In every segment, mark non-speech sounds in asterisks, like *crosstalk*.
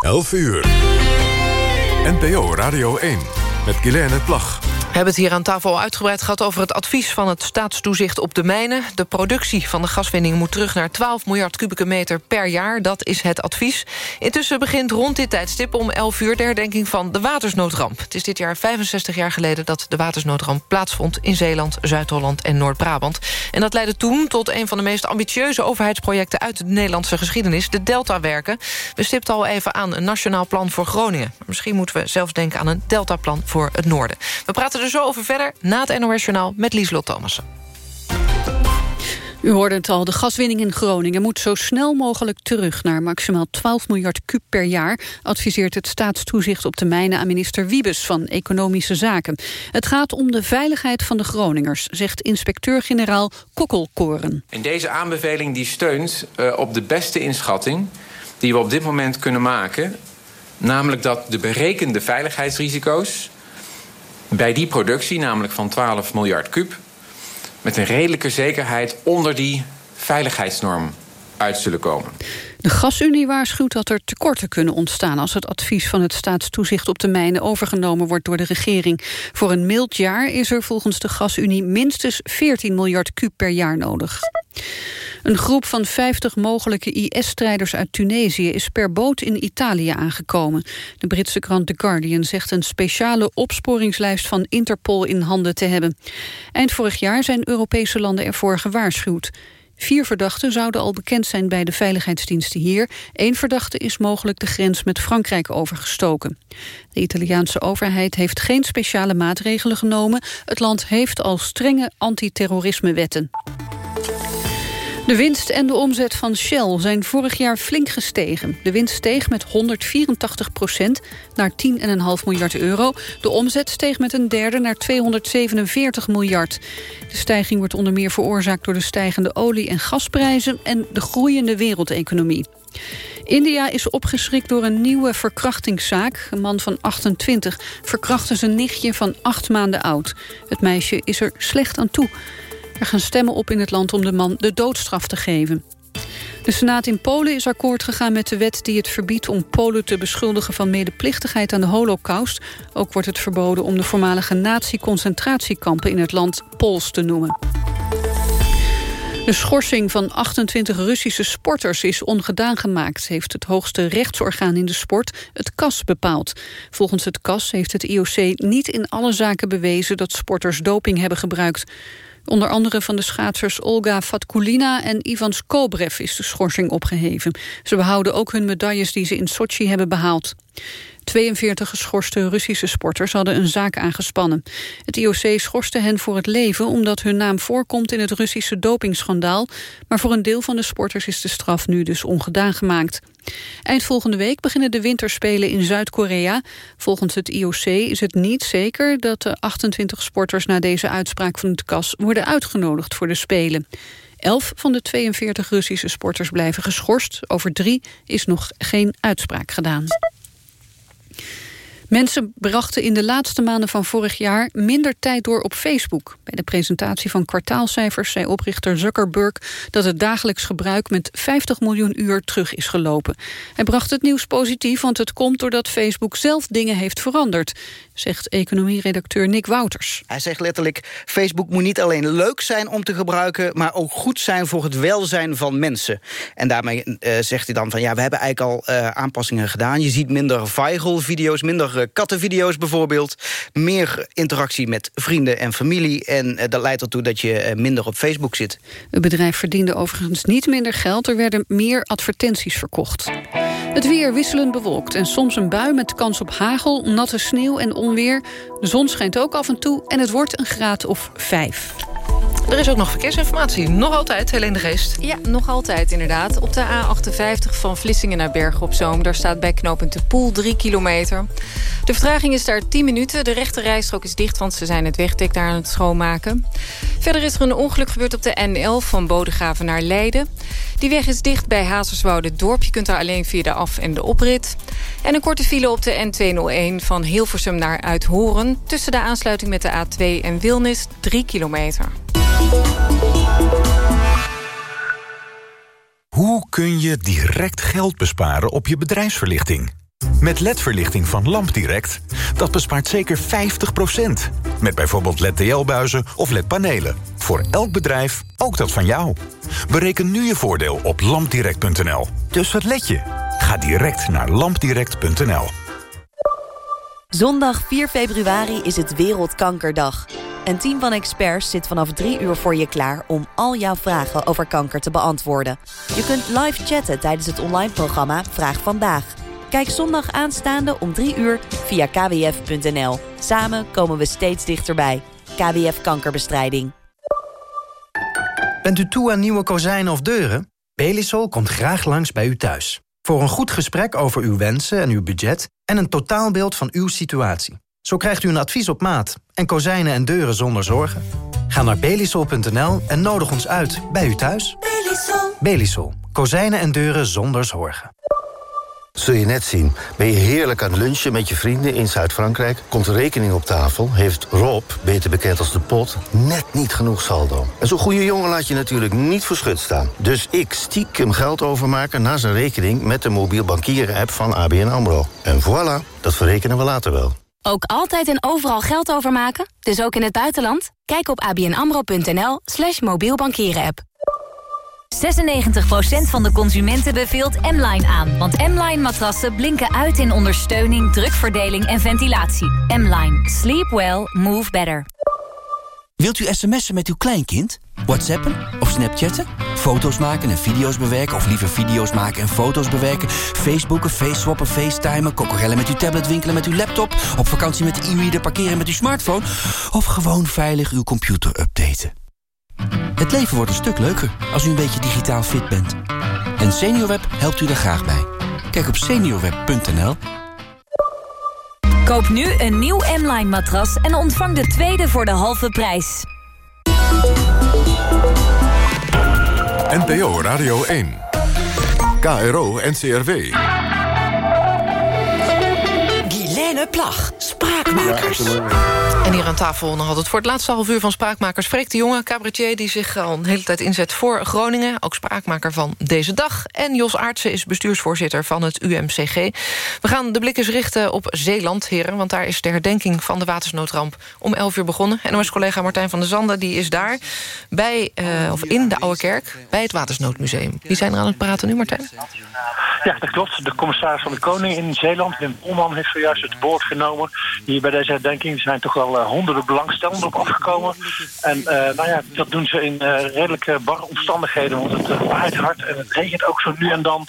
11 uur. NPO Radio 1 met Guilaine Plag. We hebben het hier aan tafel uitgebreid gehad over het advies van het staatstoezicht op de mijnen. De productie van de gaswinning moet terug naar 12 miljard kubieke meter per jaar. Dat is het advies. Intussen begint rond dit tijdstip om 11 uur de herdenking van de watersnoodramp. Het is dit jaar 65 jaar geleden dat de watersnoodramp plaatsvond in Zeeland, Zuid-Holland en Noord-Brabant. En dat leidde toen tot een van de meest ambitieuze overheidsprojecten uit de Nederlandse geschiedenis, de Deltawerken. We stipten al even aan een nationaal plan voor Groningen. Misschien moeten we zelfs denken aan een Deltaplan voor het noorden. We praten er zo over verder na het NOS Journaal met Lieslot Thomassen. U hoorde het al, de gaswinning in Groningen moet zo snel mogelijk terug naar maximaal 12 miljard kub per jaar, adviseert het staatstoezicht op de mijnen aan minister Wiebes van Economische Zaken. Het gaat om de veiligheid van de Groningers, zegt inspecteur-generaal Kokkelkoren. En deze aanbeveling die steunt uh, op de beste inschatting die we op dit moment kunnen maken, namelijk dat de berekende veiligheidsrisico's bij die productie, namelijk van 12 miljard kub... met een redelijke zekerheid onder die veiligheidsnorm uit zullen komen. De Gasunie waarschuwt dat er tekorten kunnen ontstaan... als het advies van het staatstoezicht op de mijnen overgenomen wordt door de regering. Voor een mild jaar is er volgens de Gasunie minstens 14 miljard kub per jaar nodig. Een groep van 50 mogelijke IS-strijders uit Tunesië is per boot in Italië aangekomen. De Britse krant The Guardian zegt een speciale opsporingslijst van Interpol in handen te hebben. Eind vorig jaar zijn Europese landen ervoor gewaarschuwd. Vier verdachten zouden al bekend zijn bij de veiligheidsdiensten hier. Eén verdachte is mogelijk de grens met Frankrijk overgestoken. De Italiaanse overheid heeft geen speciale maatregelen genomen. Het land heeft al strenge antiterrorismewetten. De winst en de omzet van Shell zijn vorig jaar flink gestegen. De winst steeg met 184 procent naar 10,5 miljard euro. De omzet steeg met een derde naar 247 miljard. De stijging wordt onder meer veroorzaakt door de stijgende olie- en gasprijzen... en de groeiende wereldeconomie. India is opgeschrikt door een nieuwe verkrachtingszaak. Een man van 28 verkrachtte zijn nichtje van acht maanden oud. Het meisje is er slecht aan toe. Er gaan stemmen op in het land om de man de doodstraf te geven. De Senaat in Polen is akkoord gegaan met de wet die het verbiedt... om Polen te beschuldigen van medeplichtigheid aan de holocaust. Ook wordt het verboden om de voormalige nazi-concentratiekampen... in het land Pools te noemen. De schorsing van 28 Russische sporters is ongedaan gemaakt... heeft het hoogste rechtsorgaan in de sport, het CAS, bepaald. Volgens het CAS heeft het IOC niet in alle zaken bewezen... dat sporters doping hebben gebruikt. Onder andere van de schaatsers Olga Fatkulina en Ivan Skobrev is de schorsing opgeheven. Ze behouden ook hun medailles die ze in Sochi hebben behaald. 42 geschorste Russische sporters hadden een zaak aangespannen. Het IOC schorste hen voor het leven omdat hun naam voorkomt in het Russische dopingschandaal. Maar voor een deel van de sporters is de straf nu dus ongedaan gemaakt. Eind volgende week beginnen de winterspelen in Zuid-Korea. Volgens het IOC is het niet zeker dat de 28 sporters na deze uitspraak van het KAS worden uitgenodigd voor de Spelen. Elf van de 42 Russische sporters blijven geschorst. Over drie is nog geen uitspraak gedaan. Mensen brachten in de laatste maanden van vorig jaar minder tijd door op Facebook. Bij de presentatie van kwartaalcijfers zei oprichter Zuckerberg dat het dagelijks gebruik met 50 miljoen uur terug is gelopen. Hij bracht het nieuws positief, want het komt doordat Facebook zelf dingen heeft veranderd, zegt economieredacteur Nick Wouters. Hij zegt letterlijk, Facebook moet niet alleen leuk zijn om te gebruiken, maar ook goed zijn voor het welzijn van mensen. En daarmee uh, zegt hij dan van ja, we hebben eigenlijk al uh, aanpassingen gedaan. Je ziet minder viral video's, minder kattenvideo's bijvoorbeeld. Meer interactie met vrienden en familie. En uh, dat leidt ertoe dat je minder op Facebook zit. Het bedrijf verdiende overigens niet minder geld. Er werden meer advertenties verkocht. Het weer wisselend bewolkt en soms een bui met kans op hagel, natte sneeuw en onweer. De zon schijnt ook af en toe en het wordt een graad of vijf. Er is ook nog verkeersinformatie. Nog altijd, Helene de Geest. Ja, nog altijd inderdaad. Op de A58 van Vlissingen naar Bergen op Zoom... daar staat bij knooppunt de Poel 3 kilometer. De vertraging is daar 10 minuten. De rechte rijstrook is dicht, want ze zijn het wegdek daar aan het schoonmaken. Verder is er een ongeluk gebeurd op de N11 van Bodegraven naar Leiden. Die weg is dicht bij Hazerswoude Dorp. Je kunt daar alleen via de af- en de oprit. En een korte file op de N201 van Hilversum naar Uithoren... tussen de aansluiting met de A2 en Wilnis 3 kilometer. Hoe kun je direct geld besparen op je bedrijfsverlichting? Met LED-verlichting van LampDirect, dat bespaart zeker 50%. Met bijvoorbeeld LED-TL-buizen of LED-panelen. Voor elk bedrijf, ook dat van jou. Bereken nu je voordeel op lampdirect.nl. Dus wat let je? Ga direct naar lampdirect.nl. Zondag 4 februari is het Wereldkankerdag. Een team van experts zit vanaf drie uur voor je klaar... om al jouw vragen over kanker te beantwoorden. Je kunt live chatten tijdens het online programma Vraag Vandaag. Kijk zondag aanstaande om drie uur via kwf.nl. Samen komen we steeds dichterbij. KWF Kankerbestrijding. Bent u toe aan nieuwe kozijnen of deuren? Belisol komt graag langs bij u thuis. Voor een goed gesprek over uw wensen en uw budget... en een totaalbeeld van uw situatie. Zo krijgt u een advies op maat en kozijnen en deuren zonder zorgen. Ga naar belisol.nl en nodig ons uit bij u thuis. Belisol. Belisol. Kozijnen en deuren zonder zorgen. Zul je net zien. Ben je heerlijk aan het lunchen met je vrienden in Zuid-Frankrijk... komt de rekening op tafel, heeft Rob, beter bekend als de pot... net niet genoeg saldo. En zo'n goede jongen laat je natuurlijk niet voor schut staan. Dus ik stiekem geld overmaken naar zijn rekening... met de mobiel bankieren app van ABN AMRO. En voilà, dat verrekenen we later wel. Ook altijd en overal geld overmaken? Dus ook in het buitenland? Kijk op abnamro.nl slash mobiel app. 96% van de consumenten beveelt M-Line aan. Want M-Line matrassen blinken uit in ondersteuning, drukverdeling en ventilatie. M-Line. Sleep well. Move better. Wilt u sms'en met uw kleinkind? Whatsappen of snapchatten? Foto's maken en video's bewerken of liever video's maken en foto's bewerken? Facebooken, faceswappen, facetimen, kokorellen met uw tablet, winkelen met uw laptop... op vakantie met de e-reader, parkeren met uw smartphone... of gewoon veilig uw computer updaten? Het leven wordt een stuk leuker als u een beetje digitaal fit bent. En SeniorWeb helpt u daar graag bij. Kijk op seniorweb.nl. Koop nu een nieuw M-Line matras en ontvang de tweede voor de halve prijs. NPO Radio 1. KRO NCRW. Plag, Spraakmakers. En hier aan tafel nog altijd voor het laatste half uur van Spraakmakers... Freek de Jonge, cabaretier die zich al een hele tijd inzet voor Groningen. Ook spraakmaker van deze dag. En Jos Aartsen is bestuursvoorzitter van het UMCG. We gaan de blik eens richten op Zeeland, heren... want daar is de herdenking van de watersnoodramp om 11 uur begonnen. En ons collega Martijn van der Zanden die is daar... Bij, uh, of in de Oude Kerk, bij het Watersnoodmuseum. Wie zijn er aan het praten nu, Martijn? Ja, dat klopt. De commissaris van de Koning in Zeeland, Wim Polman, heeft zojuist het genomen. Hier bij deze herdenking zijn toch wel uh, honderden belangstellenden op afgekomen. En uh, nou ja, dat doen ze in uh, redelijke barre omstandigheden, want het waait hard en het regent ook zo nu en dan.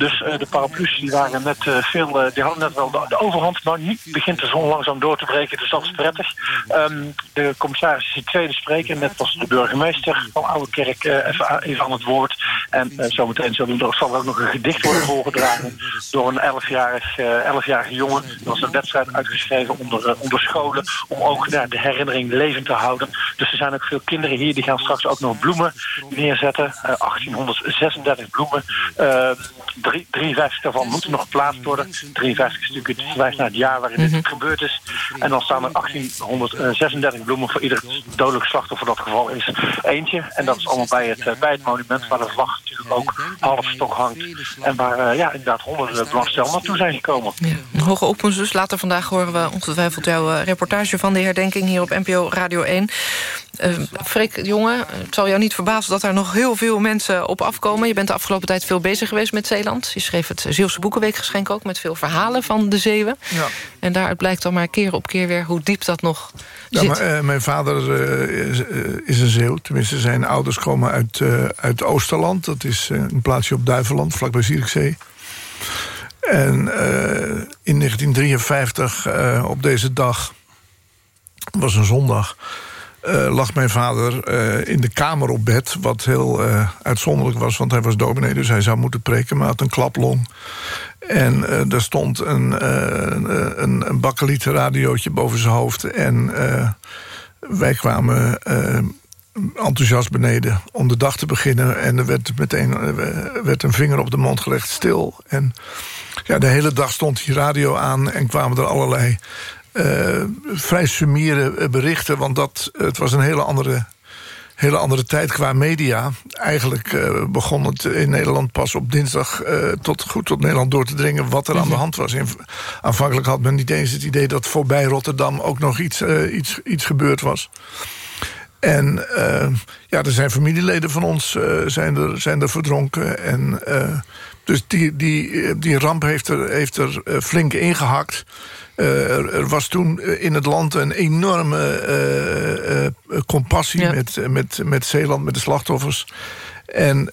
Dus de paraplu's die waren net veel, die hadden net wel de, overhand, maar nu begint de zon langzaam door te breken, dus dat is prettig. Um, de commissaris is de tweede spreker, net als de burgemeester van Oude Kerk even, even, aan het woord. En zometeen zal er ook nog een gedicht worden voorgedragen door een 11-jarig 11 jongen. Er was een wedstrijd uitgeschreven onder, onder scholen om ook ja, de herinnering levend te houden. Dus er zijn ook veel kinderen hier die gaan straks ook nog bloemen neerzetten. Uh, 1836 bloemen. Uh, 53 daarvan moeten nog geplaatst worden. 53 is natuurlijk het verwijs naar het jaar waarin dit gebeurd is. En dan staan er 1836 bloemen voor ieder dodelijk slachtoffer dat geval is. Eentje. En dat is allemaal bij het, bij het monument waar de vlag natuurlijk ook half stok hangt. En waar ja, inderdaad honderden belangstellenden naartoe zijn gekomen. Ja, hoge opkomst dus. Later vandaag horen we ongetwijfeld jouw reportage van de herdenking hier op NPO Radio 1. Uh, Freek, jongen, het zal jou niet verbazen dat er nog heel veel mensen op afkomen. Je bent de afgelopen tijd veel bezig geweest met Zeeland. Je schreef het Zeeuwse Boekenweekgeschenk ook... met veel verhalen van de Zeeuwen. Ja. En daaruit blijkt dan maar keer op keer weer hoe diep dat nog ja, zit. Maar, uh, mijn vader uh, is, is, een Zeeuw. Tenminste, zijn ouders komen uit, uit Oosterland. Dat is een plaatsje op Duiveland, vlakbij Zierikzee. En in 1953, op deze dag was een zondag... Uh, lag mijn vader uh, in de kamer op bed. Wat heel uh, uitzonderlijk was, want hij was dominee... dus hij zou moeten preken, maar had een klaplong. En daar stond een, een, een radiootje boven zijn hoofd. En wij kwamen enthousiast beneden om de dag te beginnen. En er werd meteen werd een vinger op de mond gelegd, stil. En ja, de hele dag stond die radio aan en kwamen er allerlei uh, vrij summiere berichten. Want dat, het was een hele andere hele andere tijd qua media. Eigenlijk uh, begon het in Nederland pas op dinsdag uh, tot, goed tot Nederland door te dringen wat er aan de mhm. hand was. En aanvankelijk had men niet eens het idee dat voorbij Rotterdam ook nog iets, iets, iets gebeurd was. En ja, er zijn familieleden van ons zijn, er, zijn er verdronken. En, dus die, die, die ramp heeft er, heeft er flink ingehakt. Eh, er, was toen eh, in het land een enorme eh, compassie met, met, met Zeeland, met de slachtoffers. En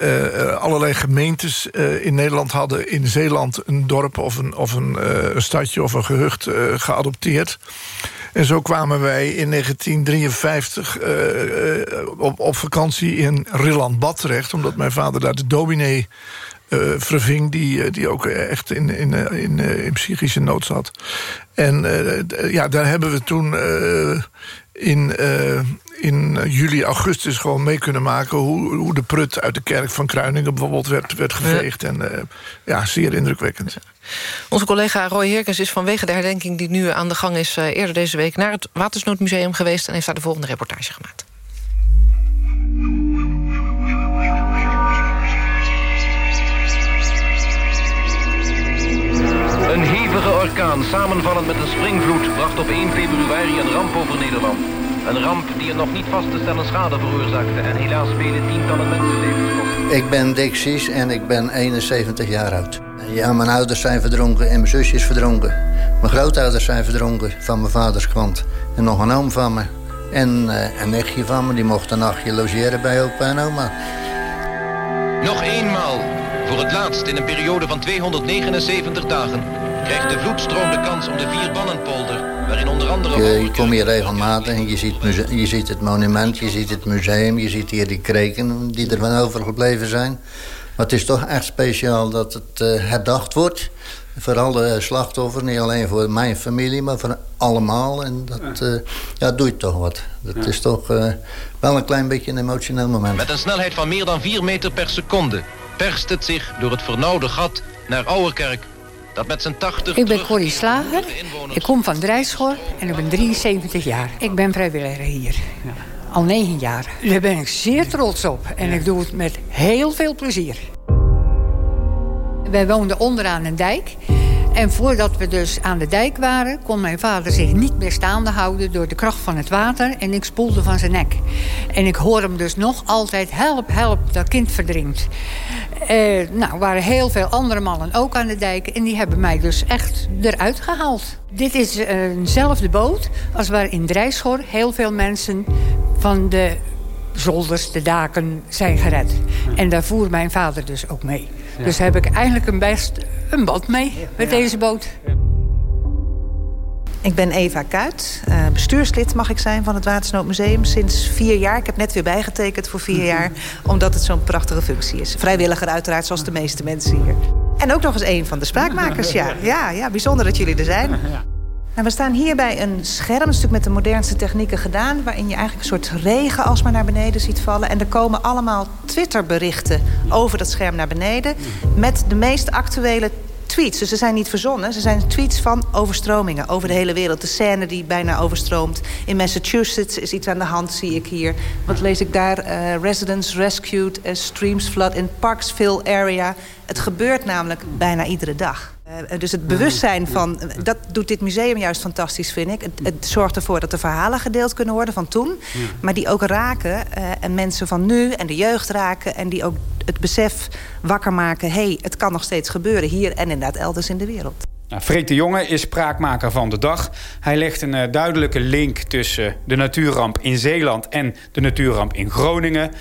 allerlei gemeentes in Nederland hadden in Zeeland een dorp of een, of een, een stadje of een gehucht geadopteerd. En zo kwamen wij in 1953 op, op vakantie in Rilland-Bad terecht... omdat mijn vader daar de dominee uh, verving... Die, eh, die ook echt in, in, eh, in, in psychische nood zat. En ja, daar hebben we toen in, in juli, augustus gewoon mee kunnen maken... Hoe, hoe de prut uit de kerk van Kruiningen bijvoorbeeld werd, werd geveegd. En ja, zeer indrukwekkend. Onze collega Roy Herkens is vanwege de herdenking die nu aan de gang is... eerder deze week naar het Watersnoodmuseum geweest... en heeft daar de volgende reportage gemaakt. Een hevige orkaan, samenvallend met een springvloed, bracht op 1 februari een ramp over Nederland. Een ramp die een nog niet vast te stellen schade veroorzaakte en helaas vele tientallen mensenlevens kostte. Ik ben Dick Sies en ik ben 71 jaar oud. Ja, mijn ouders zijn verdronken en mijn zusje is verdronken. Mijn grootouders zijn verdronken van mijn vaders kant. En nog een oom van me. En uh, een nichtje van me, die mocht een nachtje logeren bij opa en oma. Nog eenmaal, voor het laatst in een periode van 279 dagen krijgt de vloedstroom de kans om de Vierbannenpolder, waarin onder andere... Je, je komt hier regelmatig en je ziet, je ziet het monument, je ziet het museum... je ziet hier die kreken die er van overgebleven zijn. Maar het is toch echt speciaal dat het uh, herdacht wordt. Voor alle slachtoffers, niet alleen voor mijn familie, maar voor allemaal. En dat uh, ja, doet toch wat. Dat is toch uh, wel een klein beetje een emotioneel moment. Met een snelheid van meer dan 4 meter per seconde... perst het zich door het vernauwde gat naar Ouwerkerk dat met zijn 80... Ik ben Corrie Slager, ik kom van Drijschor en ik ben 73 jaar. Ik ben vrijwilliger hier. Al 9 jaar. Daar ben ik zeer trots op. En ik doe het met heel veel plezier. Wij woonden onderaan een dijk. En voordat we dus aan de dijk waren... kon mijn vader zich niet meer staande houden door de kracht van het water... en ik spoelde van zijn nek. En ik hoor hem dus nog altijd... help, help, dat kind verdrinkt. Eh, nou, waren heel veel andere mannen ook aan de dijk... en die hebben mij dus echt eruit gehaald. Dit is eenzelfde boot als waar in Drijschor heel veel mensen... van de zolders, de daken zijn gered. En daar voer mijn vader dus ook mee. Dus heb ik eigenlijk een best een band mee met deze boot. Ik ben Eva Kuit, eh, bestuurslid mag ik zijn van het Watersnoodmuseum sinds vier jaar. Ik heb net weer bijgetekend voor vier jaar, omdat het zo'n prachtige functie is. Vrijwilliger uiteraard, zoals de meeste mensen hier. En ook nog eens een van de spraakmakers, ja. *laughs* Ja, ja bijzonder dat jullie er zijn. Nou, we staan hier bij een scherm, een stuk met de modernste technieken gedaan... waarin je eigenlijk een soort regen alsmaar naar beneden ziet vallen. En er komen allemaal Twitterberichten over dat scherm naar beneden... met de meest actuele tweets. Dus ze zijn niet verzonnen. Ze zijn tweets van overstromingen over de hele wereld. De scène die bijna overstroomt. In Massachusetts is iets aan de hand, zie ik hier. Wat lees ik daar? Uh, residents rescued as streams flood in Parksville area. Het gebeurt namelijk bijna iedere dag. Uh, dus het bewustzijn van, dat doet dit museum juist fantastisch, vind ik. Het, het zorgt ervoor dat de verhalen gedeeld kunnen worden van toen. Maar die ook raken uh, en mensen van nu en de jeugd raken. En die ook het besef wakker maken... hé, hey, het kan nog steeds gebeuren hier en inderdaad elders in de wereld. Nou, Freek de Jonge is spraakmaker van de dag. Hij legt een uh, duidelijke link tussen de natuurramp in Zeeland... en de natuurramp in Groningen.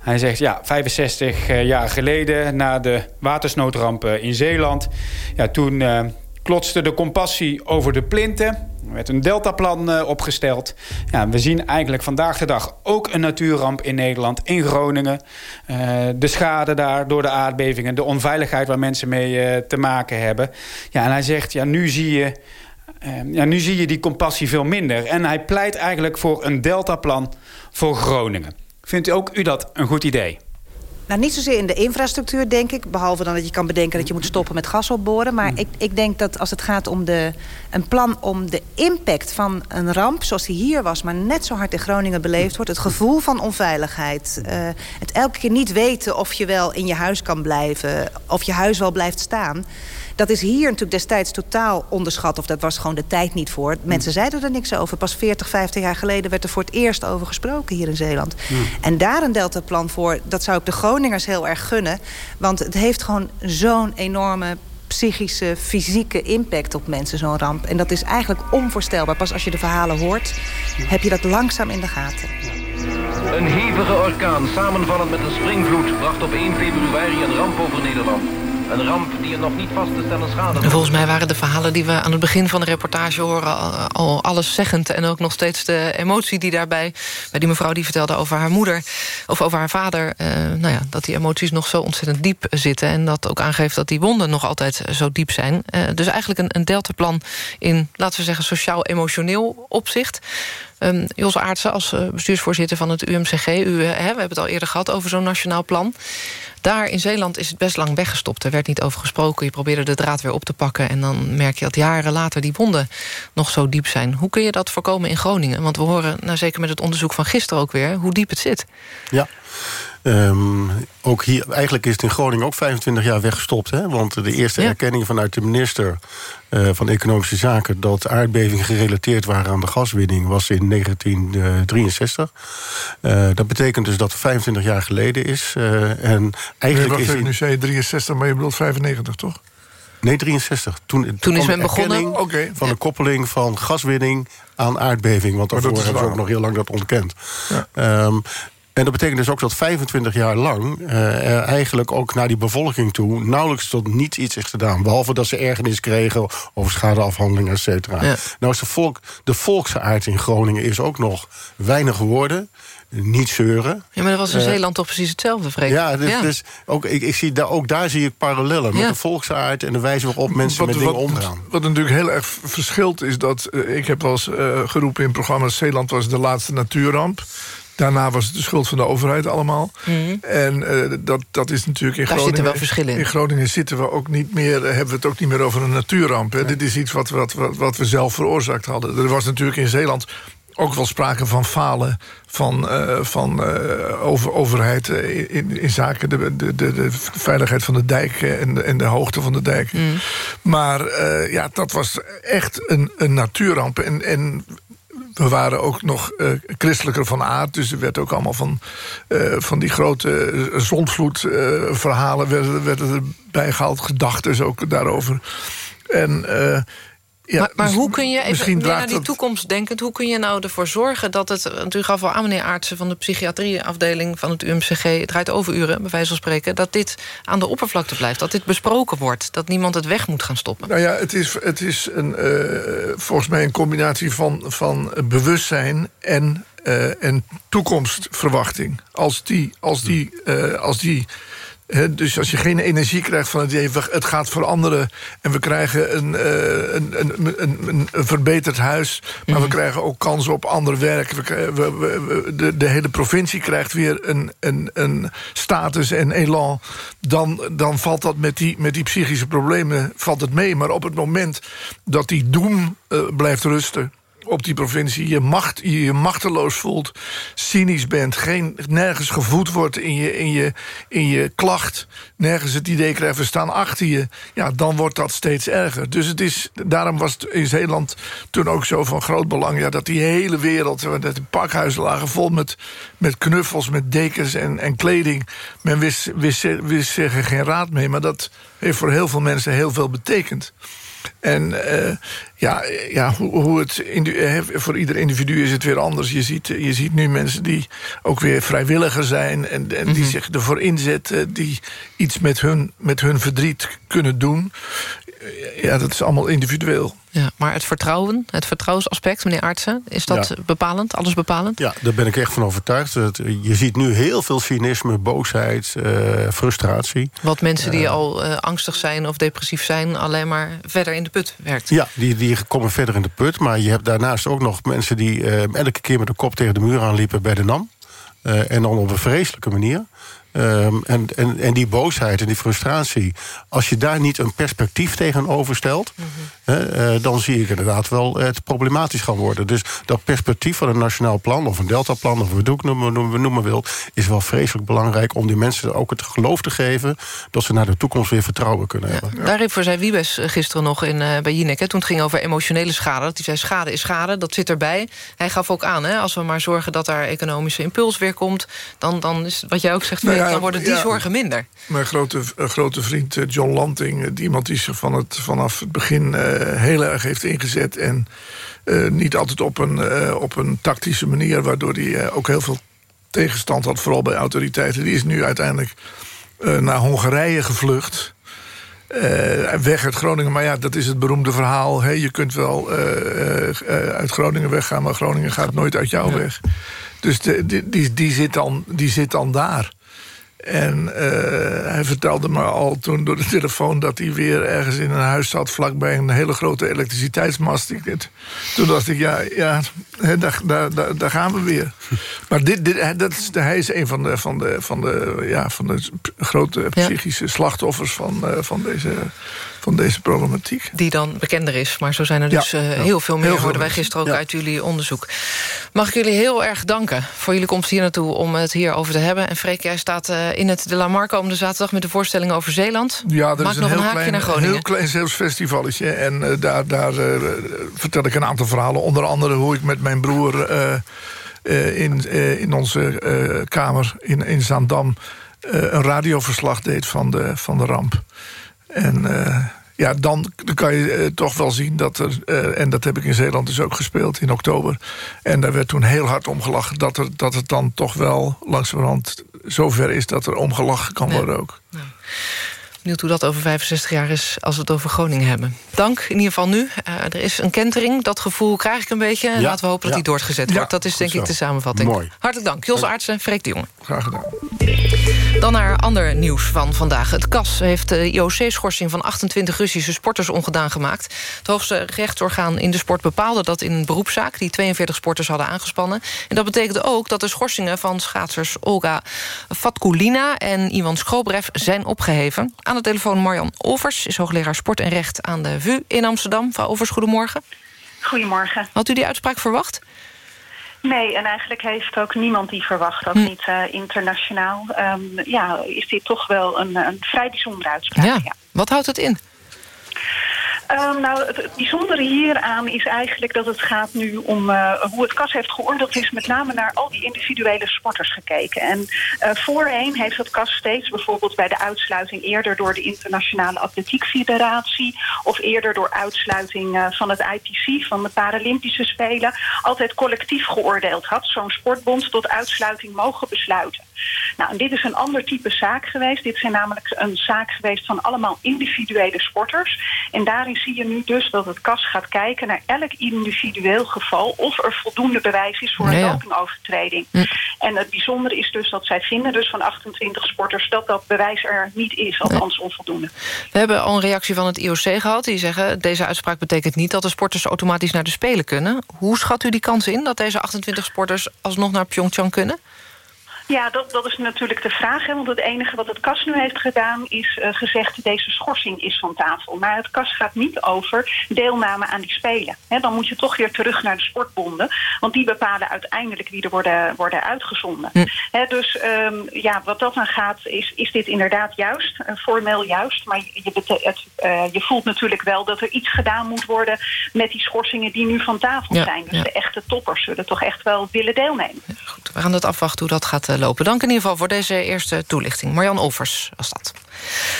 Hij zegt, ja, 65 uh, jaar geleden... na de watersnoodramp in Zeeland... Ja, toen uh, klotste de compassie over de plinten... Er werd een deltaplan opgesteld. Ja, we zien eigenlijk vandaag de dag ook een natuurramp in Nederland, in Groningen. De schade daar door de aardbevingen, de onveiligheid waar mensen mee te maken hebben. Ja, en hij zegt, ja, nu zie je... ja, nu zie je die compassie veel minder. En hij pleit eigenlijk voor een deltaplan voor Groningen. Vindt ook u dat een goed idee? Nou, niet zozeer in de infrastructuur, denk ik. Behalve dan dat je kan bedenken dat je moet stoppen met gas opboren. Maar ik, ik denk dat als het gaat om de, een plan om de impact van een ramp... zoals die hier was, maar net zo hard in Groningen beleefd wordt... het gevoel van onveiligheid. Uh, het elke keer niet weten of je wel in je huis kan blijven... of je huis wel blijft staan... Dat is hier natuurlijk destijds totaal onderschat. Of dat was gewoon de tijd niet voor. Mensen zeiden er niks over. Pas 40, 50 jaar geleden werd er voor het eerst over gesproken hier in Zeeland. En daar een deltaplan voor, dat zou ik de Groningers heel erg gunnen. Want het heeft gewoon zo'n enorme psychische, fysieke impact op mensen, zo'n ramp. En dat is eigenlijk onvoorstelbaar. Pas als je de verhalen hoort, heb je dat langzaam in de gaten. Een hevige orkaan, samenvallend met een springvloed... bracht op 1 februari een ramp over Nederland. Een ramp die er nog niet vast te stellen schade... En volgens mij waren de verhalen die we aan het begin van de reportage horen... al alleszeggend en ook nog steeds de emotie die daarbij... bij die mevrouw die vertelde over haar moeder of over haar vader... Eh, nou ja, dat die emoties nog zo ontzettend diep zitten... en dat ook aangeeft dat die wonden nog altijd zo diep zijn. Eh, dus eigenlijk een, een deltaplan in, laten we zeggen... sociaal-emotioneel opzicht... Um, Jos Aartsen, als uh, bestuursvoorzitter van het UMCG... U, hè, we hebben het al eerder gehad over zo'n nationaal plan. Daar in Zeeland is het best lang weggestopt. Er werd niet over gesproken. Je probeerde de draad weer op te pakken... en dan merk je dat jaren later die wonden nog zo diep zijn. Hoe kun je dat voorkomen in Groningen? Want we horen, nou, zeker met het onderzoek van gisteren ook weer... hoe diep het zit. Ja. Um, ook hier, eigenlijk is het in Groningen ook 25 jaar weggestopt. Hè? Want de eerste ja. erkenning vanuit de minister uh, van Economische Zaken... dat aardbevingen gerelateerd waren aan de gaswinning... was in 1963. Uh, dat betekent dus dat het 25 jaar geleden is. Uh, en eigenlijk nee, is in... Nu zei je 63, maar je bedoelt 95, toch? Nee, 63. Toen, toen is men begonnen okay. van de koppeling van gaswinning aan aardbeving. Want daarvoor hebben ze ook nog heel lang dat ontkend. Ja. Um, en dat betekent dus ook dat 25 jaar lang uh, er eigenlijk ook naar die bevolking toe nauwelijks tot niets iets is gedaan. Behalve dat ze ergernis kregen over schadeafhandeling, et cetera. Ja. Nou is de, volk, de volksaard in Groningen is ook nog weinig geworden niet zeuren. Ja, maar dat was in uh, Zeeland toch precies hetzelfde, Freek? Ja, dus, ja. dus ook, ik, ik zie daar, ook daar zie ik parallellen... met ja. de volksaard en de wijze waarop mensen wat, met dingen wat, omgaan. Wat natuurlijk heel erg verschilt is dat... Uh, ik heb wel eens uh, geroepen in programma's... Zeeland was de laatste natuurramp. Daarna was het de schuld van de overheid allemaal. Mm. En uh, dat, dat is natuurlijk in Daar Groningen... zitten wel verschillen in. In Groningen zitten we ook niet meer, hebben we het ook niet meer over een natuurramp. Hè. Dit is iets wat, wat, wat, wat we zelf veroorzaakt hadden. Er was natuurlijk in Zeeland ook wel sprake van falen van, uh, van uh, over, overheid in, in zaken de, de, de, de, veiligheid van de dijk en de, en de hoogte van de dijk. Mm. Maar ja, dat was echt een, een natuurramp. En, en we waren ook nog uh, christelijker van aard. Dus er werd ook allemaal van, uh, van die grote uh, zondvloedverhalen... werden, werden erbij gehaald, gedachten ook daarover. En ja, maar, maar hoe kun je, even meer naar die dat... toekomst denkend... hoe kun je nou ervoor zorgen dat het... want u gaf wel aan, meneer Aartsen... van de psychiatrieafdeling van het UMCG... het draait overuren, bij wijze van spreken... dat dit aan de oppervlakte blijft, dat dit besproken wordt... dat niemand het weg moet gaan stoppen. Nou ja, het is, het is een, uh, volgens mij een combinatie van, van bewustzijn... en, uh, en toekomstverwachting. Als die, als die, uh, als die He, dus als je geen energie krijgt van het idee... het gaat veranderen en we krijgen een, uh, een, een, een, een, verbeterd huis... maar mm. we krijgen ook kansen op ander werk. We, we, we, de, de, hele provincie krijgt weer een, een, een status en elan... Dan, dan valt dat met die, met die psychische problemen valt het mee. Maar op het moment dat die doem uh, blijft rusten op die provincie je, macht, je machteloos voelt, cynisch bent... Geen, nergens gevoed wordt in je, in, je, in je klacht... nergens het idee krijgt, we staan achter je... ja, dan wordt dat steeds erger. Dus het is, daarom was het in Zeeland toen ook zo van groot belang... Ja, dat die hele wereld, dat de pakhuizen lagen vol met, met knuffels... met dekens en, en kleding. Men wist, wist, wist zeggen geen raad mee, maar dat heeft voor heel veel mensen heel veel betekend. En uh, ja, ja, hoe, hoe het voor ieder individu is het weer anders. Je ziet, je ziet nu mensen die ook weer vrijwilliger zijn... en, en die mm -hmm. zich ervoor inzetten, die iets met hun, met hun verdriet kunnen doen. Ja, dat is allemaal individueel. Ja, maar het vertrouwen, het vertrouwensaspect, meneer Artsen... is dat ja. bepalend, alles bepalend? Ja, daar ben ik echt van overtuigd. Je ziet nu heel veel cynisme, boosheid, uh, frustratie. Wat mensen die uh, al uh, angstig zijn of depressief zijn... alleen maar verder in de put werkt. Ja, die, die komen verder in de put. Maar je hebt daarnaast ook nog mensen die elke keer met de kop tegen de muur aanliepen bij de NAM. en dan op een vreselijke manier. Ehm, en, en, en die boosheid en die frustratie... als je daar niet een perspectief tegenover stelt... hè, eh, dan zie ik inderdaad wel het problematisch gaan worden. Dus dat perspectief van een nationaal plan... of een deltaplan, of het ook noemen, noemen, noemen wilt... is wel vreselijk belangrijk om die mensen ook het geloof te geven... dat ze naar de toekomst weer vertrouwen kunnen hebben. Daarvoor zei Wiebes eh, gisteren nog in, uh, bij Jinek. Hè, toen het ging over emotionele schade. Dat hij zei, schade is schade, dat zit erbij. Hij gaf ook aan, hè, als we maar zorgen dat daar economische impuls weer komt... dan, dan is wat jij ook zegt, ja, dan worden die zorgen minder. Mijn grote, grote vriend John Lanting... iemand die zich van het, vanaf het begin heel erg heeft ingezet... en niet altijd op een, op een tactische manier... waardoor hij ook heel veel tegenstand had, vooral bij autoriteiten. Die is nu uiteindelijk naar Hongarije gevlucht... Uh, weg uit Groningen. Maar ja, dat is het beroemde verhaal. Hey, je kunt wel uh, uh, uit Groningen weggaan... maar Groningen gaat nooit uit jou ja. weg. Dus de, die, die, die, zit dan, die zit dan daar. En uh, hij vertelde me al toen door de telefoon... dat hij weer ergens in een huis zat... vlakbij een hele grote elektriciteitsmast. Toen dacht ik, ja, ja daar, daar, daar, daar gaan we weer. *laughs* Maar dit, dit, dat is, hij is een van de, van de, van de, ja, van de grote psychische slachtoffers... van, uh, van deze van deze problematiek. Die dan bekender is, maar zo zijn er dus ja, uh, ja. heel veel meer... hoorden wij gisteren ook ja. uit jullie onderzoek. Mag ik jullie heel erg danken voor jullie komst hier naartoe... om het hierover te hebben. En Freek, jij staat uh, in het De La Mar komende zaterdag... met de voorstelling over Zeeland. Ja, dat Maak is een nog heel een haakje klein, naar Groningen. heel klein Zeeuws festivalletje. En uh, daar, daar vertel ik een aantal verhalen. Onder andere hoe ik met mijn broer... in, in onze kamer in, in Zaandam... een radioverslag deed van de, van de ramp. En uh, ja, dan, dan, kan je uh, toch wel zien dat er... Uh, en dat heb ik in Zeeland dus ook gespeeld in oktober. En daar werd toen heel hard om gelachen... dat, er, dat het dan toch wel langzamerhand zover is... dat er omgelachen kan worden ook. Ja. Benieuwd hoe dat over 65 jaar is als we het over Groningen hebben. Dank in ieder geval nu. Uh, er is een kentering, dat gevoel krijg ik een beetje. Ja, Laten we hopen dat die doorgezet wordt. Dat is denk ik de samenvatting. Mooi. Hartelijk dank. Jos Aartsen, Freek de Jonge. Graag gedaan. Dan naar ander nieuws van vandaag. Het KAS heeft de IOC-schorsing van 28 Russische sporters ongedaan gemaakt. Het hoogste rechtsorgaan in de sport bepaalde dat in een beroepszaak... die 42 sporters hadden aangespannen. En dat betekende ook dat de schorsingen van schaatsers Olga Fatkulina... en Iwan Schrobrev zijn opgeheven. Aan de telefoon Marjan Overs, is hoogleraar sport en recht aan de VU in Amsterdam. Mevrouw Overs, goedemorgen. Goedemorgen. Had u die uitspraak verwacht? Nee, en eigenlijk heeft ook niemand die verwacht, ook hm. niet uh, internationaal. Um, ja, is dit toch wel een, een vrij bijzondere uitspraak. Ja. ja. Wat houdt het in? Um, nou, het, bijzondere hieraan is eigenlijk dat het gaat nu om uh, hoe het KAS heeft geoordeeld. is met name naar al die individuele sporters gekeken. En uh, voorheen heeft het KAS steeds bijvoorbeeld bij de uitsluiting eerder door de Internationale Atletiek Federatie of eerder door uitsluiting uh, van het IPC, van de Paralympische Spelen, altijd collectief geoordeeld had. Zo'n sportbond tot uitsluiting mogen besluiten. Nou, en dit is een ander type zaak geweest. Dit zijn namelijk een zaak geweest van allemaal individuele sporters. En daarin zie je nu dus dat het KAS gaat kijken naar elk individueel geval... of er voldoende bewijs is voor een Ja. dopingovertreding. Hm. En het bijzondere is dus dat zij vinden dus van 28 sporters... dat dat bewijs er niet is, althans onvoldoende. We hebben al een reactie van het IOC gehad. Die zeggen, deze uitspraak betekent niet dat de sporters automatisch naar de Spelen kunnen. Hoe schat u die kans in dat deze 28 sporters alsnog naar Pyeongchang kunnen? Ja, dat, dat is natuurlijk de vraag. Hè, want het enige wat het KAS nu heeft gedaan is uh, gezegd... deze schorsing is van tafel. Maar het KAS gaat niet over deelname aan die Spelen. Hè, dan moet je toch weer terug naar de sportbonden. Want die bepalen uiteindelijk wie er worden, worden uitgezonden. Hm. Hè, dus um, ja, wat dat dan gaat, is, is dit inderdaad juist. Uh, formeel juist. Maar je, het, uh, je voelt natuurlijk wel dat er iets gedaan moet worden... met die schorsingen die nu van tafel Ja, zijn. Dus ja. de echte toppers zullen toch echt wel willen deelnemen. We gaan het afwachten hoe dat gaat eh, lopen. Dank in ieder geval voor deze eerste toelichting. Marjan Olvers was dat.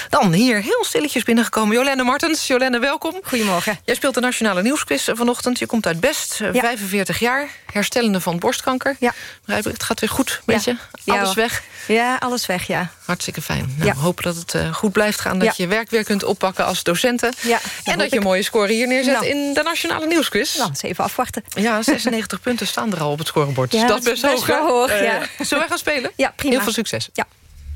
Dan hier heel stilletjes binnengekomen. Jolenne Martens. Jolenne, welkom. Goedemorgen. Jij speelt de Nationale Nieuwsquiz vanochtend. Je komt uit Best, eh, Ja. 45 jaar. Herstellende van borstkanker. Ja. Het gaat weer goed met Ja. je? Ja, Alles weg? Ja, alles weg, ja. Hartstikke fijn. Nou. We hopen dat het eh, goed blijft gaan. Dat je werk weer kunt oppakken als docenten. Ja, en dat je een mooie score hier neerzet Nou. in de Nationale Nieuwsquiz. Nou, eens even afwachten. Ja, *laughs* 96 punten staan er al op het scorebord. Dus dat is best, dat is best hoog. hoog, Eh, ja. Zullen wij gaan spelen? Ja, prima. Heel veel succes. Ja.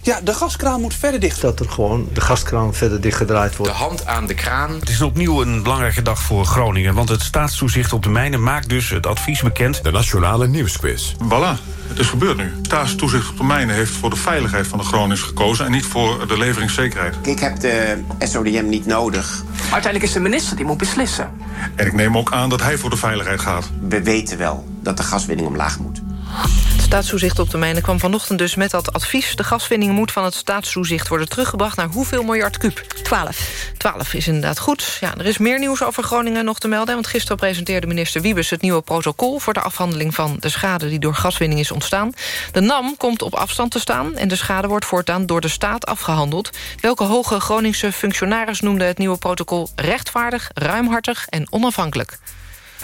Ja, de gaskraan moet verder dicht. Dat er gewoon de gaskraan verder dichtgedraaid wordt. De hand aan de kraan. Het is opnieuw een belangrijke dag voor Groningen... want het staatstoezicht op de mijnen maakt dus het advies bekend... De Nationale Nieuwsquiz. Voilà, het is gebeurd nu. Staatstoezicht op de mijnen heeft voor de veiligheid van de Groningers gekozen... en niet voor de leveringszekerheid. Ik heb de SODM niet nodig. Uiteindelijk is de minister die moet beslissen. En ik neem ook aan dat hij voor de veiligheid gaat. We weten wel dat de gaswinning omlaag moet. Het staatstoezicht op de mijnen kwam vanochtend dus met dat advies. De gaswinning moet van het staatstoezicht worden teruggebracht... naar hoeveel miljard kuub? 12. 12 is inderdaad goed. Ja, er is meer nieuws over Groningen nog te melden... want gisteren presenteerde minister Wiebes het nieuwe protocol... voor de afhandeling van de schade die door gaswinning is ontstaan. De NAM komt op afstand te staan... en de schade wordt voortaan door de staat afgehandeld. Welke hoge Groningse functionaris noemde het nieuwe protocol... rechtvaardig, ruimhartig en onafhankelijk?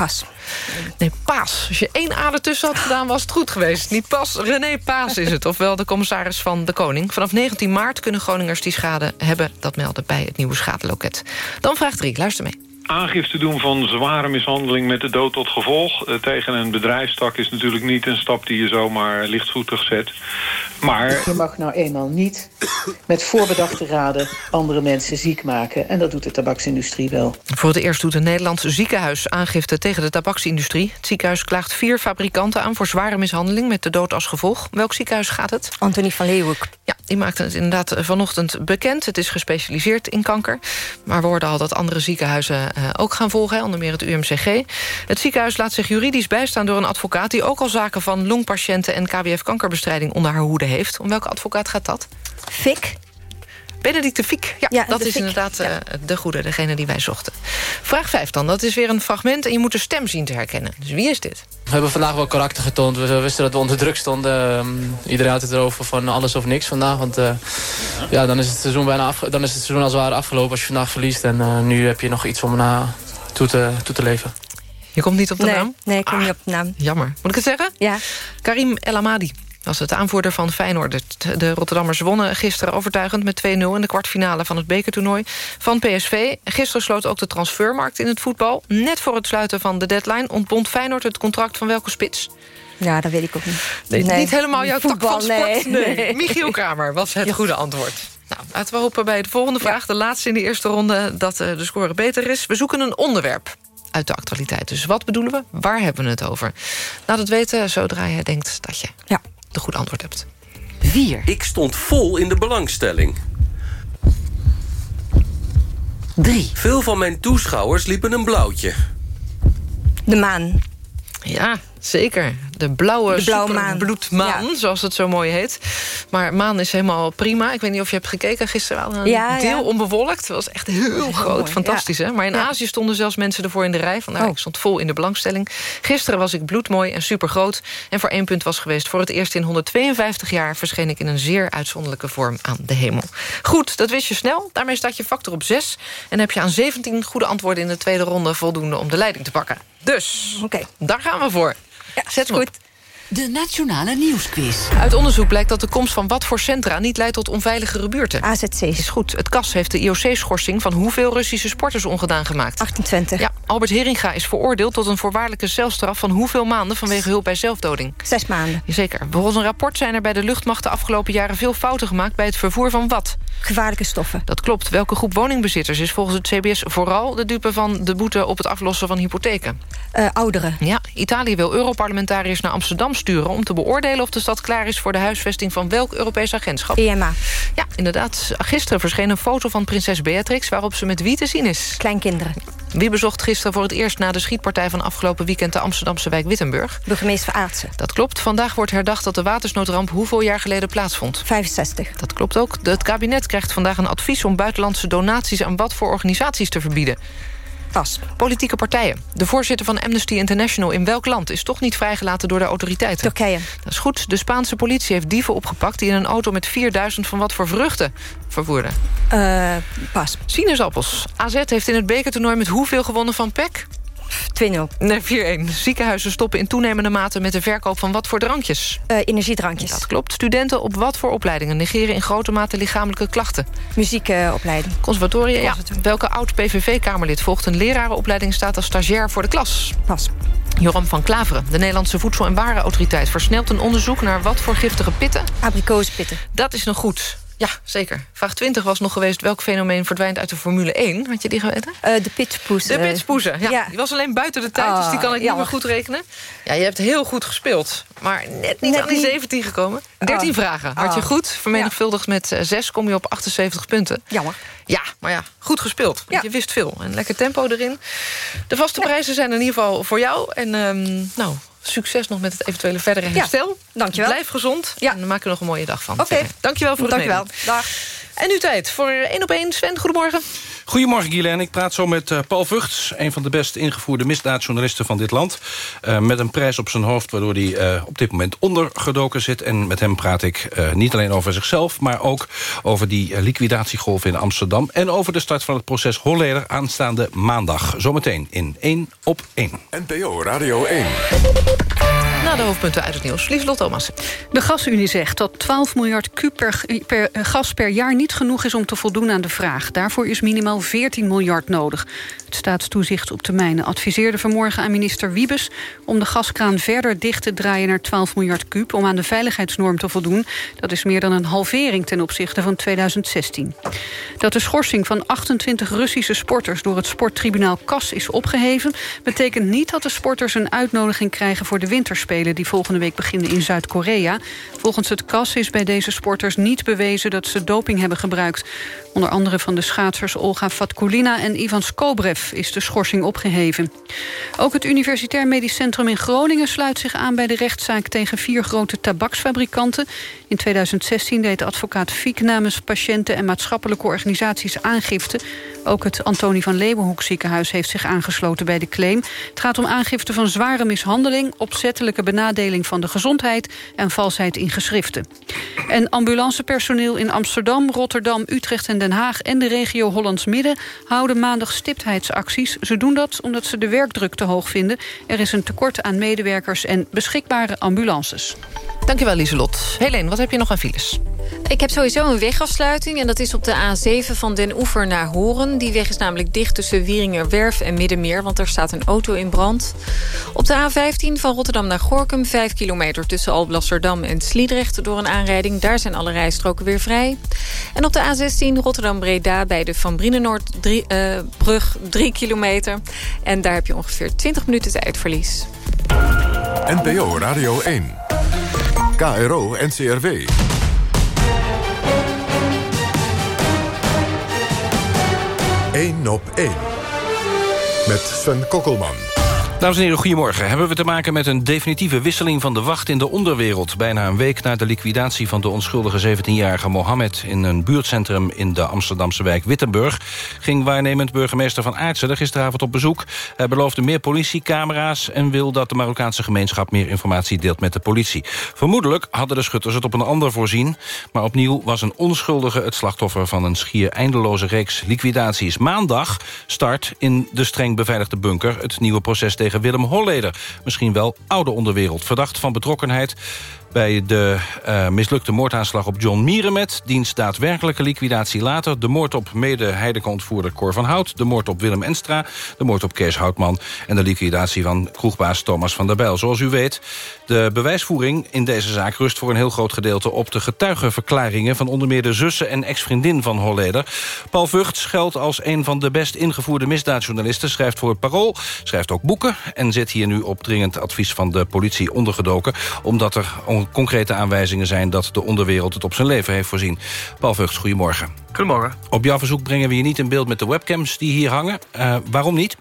Pas. Nee, Paas. Als je één A ertussen had gedaan, was het goed geweest. Niet Pas, René Paas is het. Ofwel de commissaris van de Koning. Vanaf 19 maart kunnen Groningers die schade hebben... dat melden bij het nieuwe schadeloket. Dan vraag 3, luister mee aangifte doen van zware mishandeling met de dood tot gevolg... Uh, tegen een bedrijfstak is natuurlijk niet een stap die je zomaar lichtvoetig zet. Maar... Je mag nou eenmaal niet met voorbedachte raden andere mensen ziek maken. En dat doet de tabaksindustrie wel. Voor het eerst doet een Nederlands ziekenhuis aangifte tegen de tabaksindustrie. Het ziekenhuis klaagt vier fabrikanten aan voor zware mishandeling... met de dood als gevolg. Welk ziekenhuis gaat het? Antonie van Leeuwenhoek. Ja, die maakte het inderdaad vanochtend bekend. Het is gespecialiseerd in kanker. Maar we hoorden al dat andere ziekenhuizen uh, ook gaan volgen, onder meer het UMCG. Het ziekenhuis laat zich juridisch bijstaan door een advocaat... die ook al zaken van longpatiënten en KWF-kankerbestrijding onder haar hoede heeft. Om welke advocaat gaat dat? Fik. Benedicte Fiek, ja, Ja, dat is Fiek, inderdaad ja. eh, de goede, degene die wij zochten. Vraag 5 dan, dat is weer een fragment en je moet de stem zien te herkennen. Dus wie is dit? We hebben vandaag wel karakter getoond. We wisten dat we onder druk stonden. Ehm, iedereen had het erover van alles of niks vandaag. Want eh, ja, dan is het seizoen bijna af, dan is het seizoen als het ware afgelopen als je vandaag verliest. En eh, nu heb je nog iets om na toe te, toe te leven. Je komt niet op de nee, naam? Nee, ik kom niet op de naam. Jammer. Moet ik het zeggen? Ja. Karim El Amadi was het aanvoerder van Feyenoord. De- Rotterdammers wonnen gisteren overtuigend met 2-0... in de kwartfinale van het bekertoernooi van PSV. Gisteren sloot ook de transfermarkt in het voetbal. Net voor het sluiten van de deadline ontbond Feyenoord het contract van welke spits? Ja, dat weet ik ook niet. Nee, niet helemaal jouw tak Voetbal, van sport. nee. Nee. Michiel Kramer was het goede antwoord. Nou, laten we hopen bij de volgende vraag, de laatste in de eerste ronde... dat eh, de score beter is. We zoeken een onderwerp uit de actualiteit. Dus wat bedoelen we? Waar hebben we het over? Laat het weten zodra je denkt dat je ja. De goede antwoord hebt. 4. Ik stond vol in de belangstelling. 3. Veel van mijn toeschouwers liepen een blauwtje. De maan. Ja, zeker. De blauwe, De blauwe maan. bloedmaan, zoals het zo mooi heet. Maar maan is helemaal prima. Ik weet niet of je hebt gekeken gisteren. Een Ja, deel ja. onbewolkt. Het was echt heel groot. mooi, Fantastisch, hè? Maar in. Azië stonden zelfs mensen ervoor in de rij. Vandaar, Oh. ik stond vol in de belangstelling. Gisteren was ik bloedmooi en supergroot. En voor één punt was geweest. Voor het eerst in 152 jaar verscheen ik in een zeer uitzonderlijke vorm aan de hemel. Goed, dat wist je snel. Daarmee staat je factor op 6. En heb je aan 17 goede antwoorden in de tweede ronde voldoende om de leiding te pakken. Dus, daar gaan we voor. Zet hem op. De Nationale Nieuwsquiz. Uit onderzoek blijkt dat de komst van wat voor centra... niet leidt tot onveiligere buurten. AZC's. Is goed. Het KAS heeft de IOC-schorsing... van hoeveel Russische sporters ongedaan gemaakt? 28. Ja, Albert Heringa is veroordeeld tot een voorwaardelijke celstraf... van hoeveel maanden vanwege hulp bij zelfdoding? Zes maanden. Zeker. Volgens een rapport zijn er bij de luchtmacht... de afgelopen jaren veel fouten gemaakt bij het vervoer van wat? Gevaarlijke stoffen. Dat klopt. Welke groep woningbezitters is volgens het CBS... vooral de dupe van de boete op het aflossen van hypotheken? Eh, ouderen. Ja, Italië wil Europarlementariërs naar Amsterdam sturen... om te beoordelen of de stad klaar is voor de huisvesting... van welk Europees agentschap? EMA. Ja, inderdaad. Gisteren verscheen een foto van prinses Beatrix... waarop ze met wie te zien is. Kleinkinderen. Wie bezocht gisteren voor het eerst... na de schietpartij van afgelopen weekend... de Amsterdamse wijk Wittenburg? Burgemeester Aartsen. Dat klopt. Vandaag wordt herdacht dat de watersnoodramp... hoeveel jaar geleden plaatsvond? 65. Dat klopt ook. Het kabinet krijgt vandaag een advies... om buitenlandse donaties aan wat voor organisaties te verbieden. Pas. Politieke partijen. De voorzitter van Amnesty International in welk land... is toch niet vrijgelaten door de autoriteiten? Turkije. Dat is goed. De Spaanse politie heeft dieven opgepakt... die in een auto met 4000 van wat voor vruchten vervoerden. Eh, pas. Sinaasappels. AZ heeft in het bekertoernooi met hoeveel gewonnen van PEC? 2-0. Nee, 4-1. Ziekenhuizen stoppen in toenemende mate met de verkoop van wat voor drankjes? Uh, energiedrankjes. Dat klopt. Studenten op wat voor opleidingen negeren in grote mate lichamelijke klachten? Muziekopleiding. Uh, Conservatoria, ja. Welke oud-PVV-kamerlid volgt een lerarenopleiding... staat als stagiair voor de klas? Pas. Joram van Klaveren. De Nederlandse Voedsel- en Warenautoriteit versnelt een onderzoek... naar wat voor giftige pitten? Abrikozenpitten. Dat is nog goed. Ja, zeker. Vraag 20 was nog geweest... welk fenomeen verdwijnt uit de Formule 1? Had je die geweten? Uh, de pitspoes. De pitspoezen, ja. ja. Die was alleen buiten de tijd, oh, dus die kan ik niet meer goed rekenen. Ja, je hebt heel goed gespeeld. Maar net niet net aan die 17 gekomen. 13 oh. vragen. Had je goed. Vermenigvuldigd ja. met 6 kom je op 78 punten. Jammer. Ja, maar ja, goed gespeeld. Ja. Je wist veel. En lekker tempo erin. De vaste prijzen zijn in ieder geval voor jou. En um, nou, succes nog met het eventuele verdere herstel. Ja, dankjewel. Blijf gezond. Ja. En dan maken we nog een mooie dag van. Oké. Okay. Dankjewel voor het Dankjewel. Dag. En nu tijd voor één op één. Sven, goedemorgen. Goedemorgen, Guylaine. Ik praat zo met uh, Paul Vugts... een van de best ingevoerde misdaadjournalisten van dit land. Uh, met een prijs op zijn hoofd waardoor hij uh, op dit moment ondergedoken zit. En met hem praat ik niet alleen over zichzelf... maar ook over die liquidatiegolf in Amsterdam... en over de start van het proces Holleder aanstaande maandag. Zometeen in 1 op 1. NPO Radio 1. Na de hoofdpunten uit het nieuws. Lieselot Thomas. De Gasunie zegt dat 12 miljard kub per, gas per jaar niet genoeg is om te voldoen aan de vraag. Daarvoor is minimaal 14 miljard nodig. Het staatstoezicht op de mijnen adviseerde vanmorgen aan minister Wiebes... om de gaskraan verder dicht te draaien naar 12 miljard kub... om aan de veiligheidsnorm te voldoen. Dat is meer dan een halvering ten opzichte van 2016. Dat de schorsing van 28 Russische sporters... door het sporttribunaal CAS is opgeheven... betekent niet dat de sporters een uitnodiging krijgen voor de winterspelen... die volgende week beginnen in Zuid-Korea. Volgens het CAS is bij deze sporters niet bewezen dat ze doping hebben gebruikt. Onder andere van de schaatsers Olga Fatkulina en Ivan Skobrev is de schorsing opgeheven. Ook het Universitair Medisch Centrum in Groningen sluit zich aan bij de rechtszaak tegen vier grote tabaksfabrikanten. In 2016 deed advocaat Fiek namens patiënten en maatschappelijke organisaties aangifte. Ook het Antonie van Leeuwenhoek ziekenhuis heeft zich aangesloten bij de claim. Het gaat om aangifte van zware mishandeling, opzettelijke benadeling van de gezondheid en valsheid in geschriften. En ambulancepersoneel in Amsterdam, Rotterdam, Utrecht en Den Haag en de regio Hollands Midden houden maandag stiptheidsacties. Ze doen dat omdat ze de werkdruk te hoog vinden. Er is een tekort aan medewerkers en beschikbare ambulances. Dankjewel, Lieselot. Helene, wat heb je nog aan files? Ik heb sowieso een wegafsluiting en dat is op de A7 van Den Oever naar Horen. Die weg is namelijk dicht tussen Wieringerwerf en Middenmeer... want er staat een auto in brand. Op de A15 van Rotterdam naar Gorkum... 5 kilometer tussen Alblasserdam en Sliedrecht door een aanrijding. Daar zijn alle rijstroken weer vrij. En op de A16 Rotterdam-Breda bij de Van Brienenoordbrug uh, 3 kilometer. En daar heb je ongeveer 20 minuten tijdverlies. NPO Radio 1. KRO NCRW. Eén op één. Met Sven Kokkelman. Dames en heren, goedemorgen. Hebben we te maken met een definitieve wisseling van de wacht in de onderwereld. Bijna een week na de liquidatie van de onschuldige 17-jarige Mohammed... in een buurtcentrum in de Amsterdamse wijk Wittenburg... ging waarnemend burgemeester Van Aartsen er gisteravond op bezoek. Hij beloofde meer politiecamera's... en wil dat de Marokkaanse gemeenschap meer informatie deelt met de politie. Vermoedelijk hadden de schutters het op een ander voorzien... maar opnieuw was een onschuldige het slachtoffer van een schier eindeloze reeks liquidaties. Maandag start in de streng beveiligde bunker het nieuwe proces tegen Willem Holleder. Misschien wel oude onderwereld. Verdacht van betrokkenheid bij de uh, mislukte moordaanslag op John Mierenmet... diens daadwerkelijke liquidatie later... de moord op mede-Heideke-ontvoerder Cor van Hout... de moord op Willem Enstra, de moord op Kees Houtman... en de liquidatie van kroegbaas Thomas van der Bijl. Zoals u weet, de bewijsvoering in deze zaak... rust voor een heel groot gedeelte op de getuigenverklaringen... van onder meer de zussen en ex-vriendin van Holleder. Paul Vugts geldt als een van de best ingevoerde misdaadjournalisten... schrijft voor het Parool, schrijft ook boeken... en zit hier nu op dringend advies van de politie ondergedoken... omdat er concrete aanwijzingen zijn... dat de onderwereld het op zijn leven heeft voorzien. Paul Vugts, goedemorgen. Goedemorgen. Op jouw verzoek brengen we je niet in beeld met de webcams die hier hangen. Uh, waarom niet?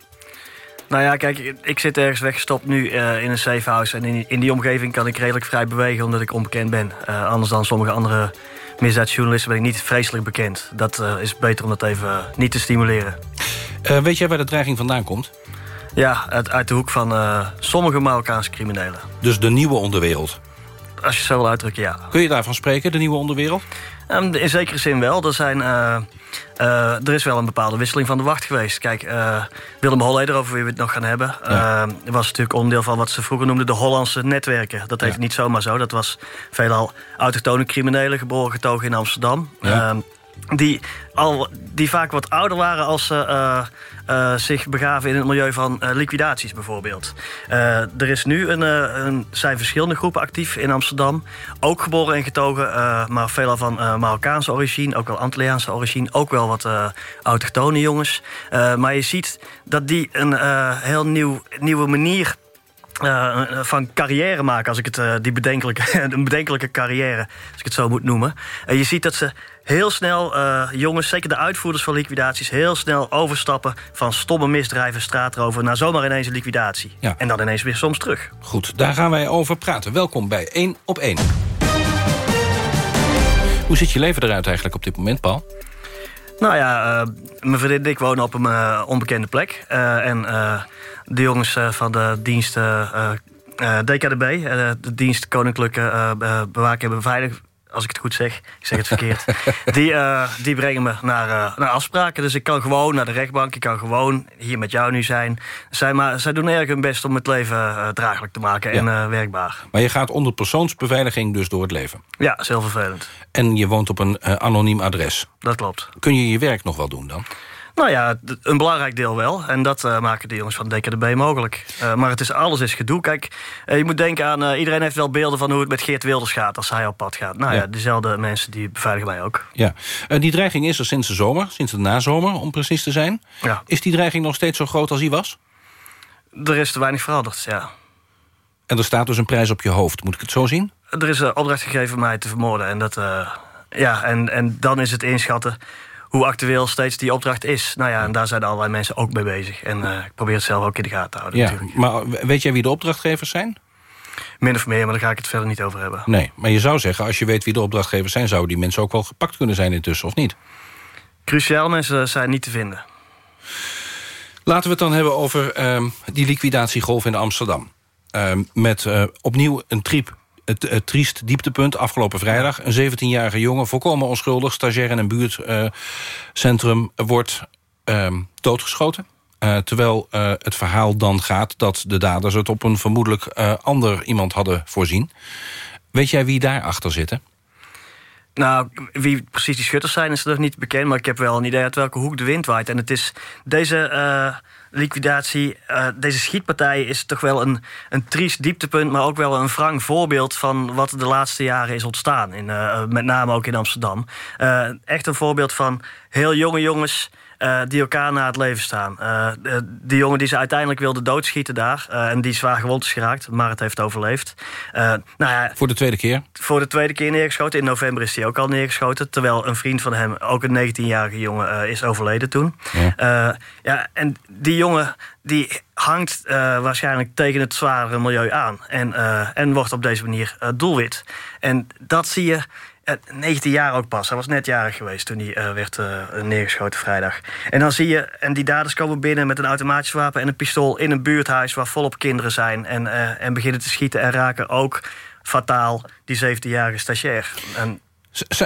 Nou ja, kijk, ik zit ergens weggestopt nu uh, in een safe house. En in, in, die omgeving kan ik redelijk vrij bewegen omdat ik onbekend ben. Uh, anders dan sommige andere misdaadjournalisten ben ik niet vreselijk bekend. Dat is beter om dat even niet te stimuleren. weet jij waar de dreiging vandaan komt? Ja, uit, uit de hoek van sommige Marokkaanse criminelen. Dus de nieuwe onderwereld? Als je zo wil uitdrukken, ja. Kun je daarvan spreken, de nieuwe onderwereld? Um, in zekere zin wel. Er zijn uh, Uh, er is wel een bepaalde wisseling van de wacht geweest. Kijk, uh, Willem Holleder, over wie we het nog gaan hebben... Ja. Uh, was natuurlijk onderdeel van wat ze vroeger noemden de Hollandse netwerken. Dat heeft ja. niet zomaar zo. Dat was veelal autochtone criminelen, geboren getogen in Amsterdam. Ja. Ehm, die, al, die vaak wat ouder waren als ze uh, uh, zich begaven in het milieu van uh, liquidaties bijvoorbeeld. er is nu een, een, zijn verschillende groepen actief in Amsterdam. Ook geboren en getogen, maar veelal van Marokkaanse origine, ook wel Antilliaanse origine, ook wel wat autochtone jongens. maar je ziet dat die een heel nieuw, nieuwe manier van carrière maken, als ik het, die bedenkelijke, *laughs* een bedenkelijke carrière, als ik het zo moet noemen. Uh, je ziet dat ze heel snel, jongens, zeker de uitvoerders van liquidaties, heel snel overstappen van stomme misdrijven, straatrover, naar zomaar ineens een liquidatie. Ja. En dan ineens weer soms terug. Goed, daar gaan wij over praten. Welkom bij 1 op 1. Hoe ziet je leven eruit eigenlijk op dit moment, Paul? Nou ja, mijn vriendin en ik wonen op een onbekende plek. en de jongens van de dienst DKDB, de dienst Koninklijke Bewaking en Beveiliging, als ik het goed zeg, ik zeg het verkeerd, die, die brengen me naar, naar afspraken. Dus ik kan gewoon naar de rechtbank, ik kan gewoon hier met jou nu zijn. Zij, maar, zij doen erg hun best om het leven draaglijk te maken ja. en werkbaar. Maar je gaat onder persoonsbeveiliging dus door het leven? Ja, dat is heel vervelend. En je woont op een anoniem adres? Dat klopt. Kun je je werk nog wel doen dan? Nou ja, een belangrijk deel wel. En dat uh, maken de jongens van DKDB mogelijk. Uh, maar het is alles is gedoe. Kijk, uh, je moet denken aan... iedereen heeft wel beelden van hoe het met Geert Wilders gaat... als hij op pad gaat. Nou ja, ja dezelfde mensen die beveiligen mij ook. Ja. die dreiging is er sinds de zomer, sinds de nazomer... om precies te zijn. Ja. Is die dreiging nog steeds zo groot als die was? Er is te weinig veranderd, ja. En er staat dus een prijs op je hoofd. Moet ik het zo zien? Er is een opdracht gegeven mij te vermoorden. En, dat, ja, en, en dan is het inschatten hoe actueel steeds die opdracht is. Nou ja, en daar zijn allerlei mensen ook mee bezig. En uh, ik probeer het zelf ook in de gaten te houden. Ja, natuurlijk. maar weet jij wie de opdrachtgevers zijn? Min of meer, maar daar ga ik het verder niet over hebben. Nee, maar je zou zeggen, als je weet wie de opdrachtgevers zijn... zouden die mensen ook wel gepakt kunnen zijn intussen, of niet? Cruciaal mensen zijn niet te vinden. Laten we het dan hebben over uh, die liquidatiegolf in Amsterdam. Uh, met uh, opnieuw een triep het, het triest dieptepunt afgelopen vrijdag. Een 17-jarige jongen, volkomen onschuldig... stagiair in een buurtcentrum, wordt uh, doodgeschoten. Uh, terwijl uh, het verhaal dan gaat dat de daders het op een vermoedelijk uh, ander iemand hadden voorzien. Weet jij wie daarachter zitten? Nou, wie precies die schutters zijn is nog niet bekend... maar ik heb wel een idee uit welke hoek de wind waait. En het is deze liquidatie, uh, deze schietpartij... is toch wel een, een triest dieptepunt... maar ook wel een wrang voorbeeld van wat de laatste jaren is ontstaan. In, uh, met name ook in Amsterdam. echt een voorbeeld van heel jonge jongens... Uh, die elkaar na het leven staan. Uh, die jongen die ze uiteindelijk wilde doodschieten daar... Uh, en die zwaar gewond is geraakt, maar het heeft overleefd. nou ja, voor de tweede keer? Voor de tweede keer neergeschoten. In november is hij ook al neergeschoten. Terwijl een vriend van hem, ook een 19-jarige jongen... is overleden toen. Ja. ja, en die jongen die hangt waarschijnlijk tegen het zware milieu aan. En, en wordt op deze manier doelwit. En dat zie je... 19 jaar ook pas. Hij was net jarig geweest toen hij uh, werd uh, neergeschoten vrijdag. En dan zie je, en die daders komen binnen met een automatisch wapen en een pistool in een buurthuis waar volop kinderen zijn. En, uh, en beginnen te schieten en raken ook fataal die 17-jarige stagiair. En...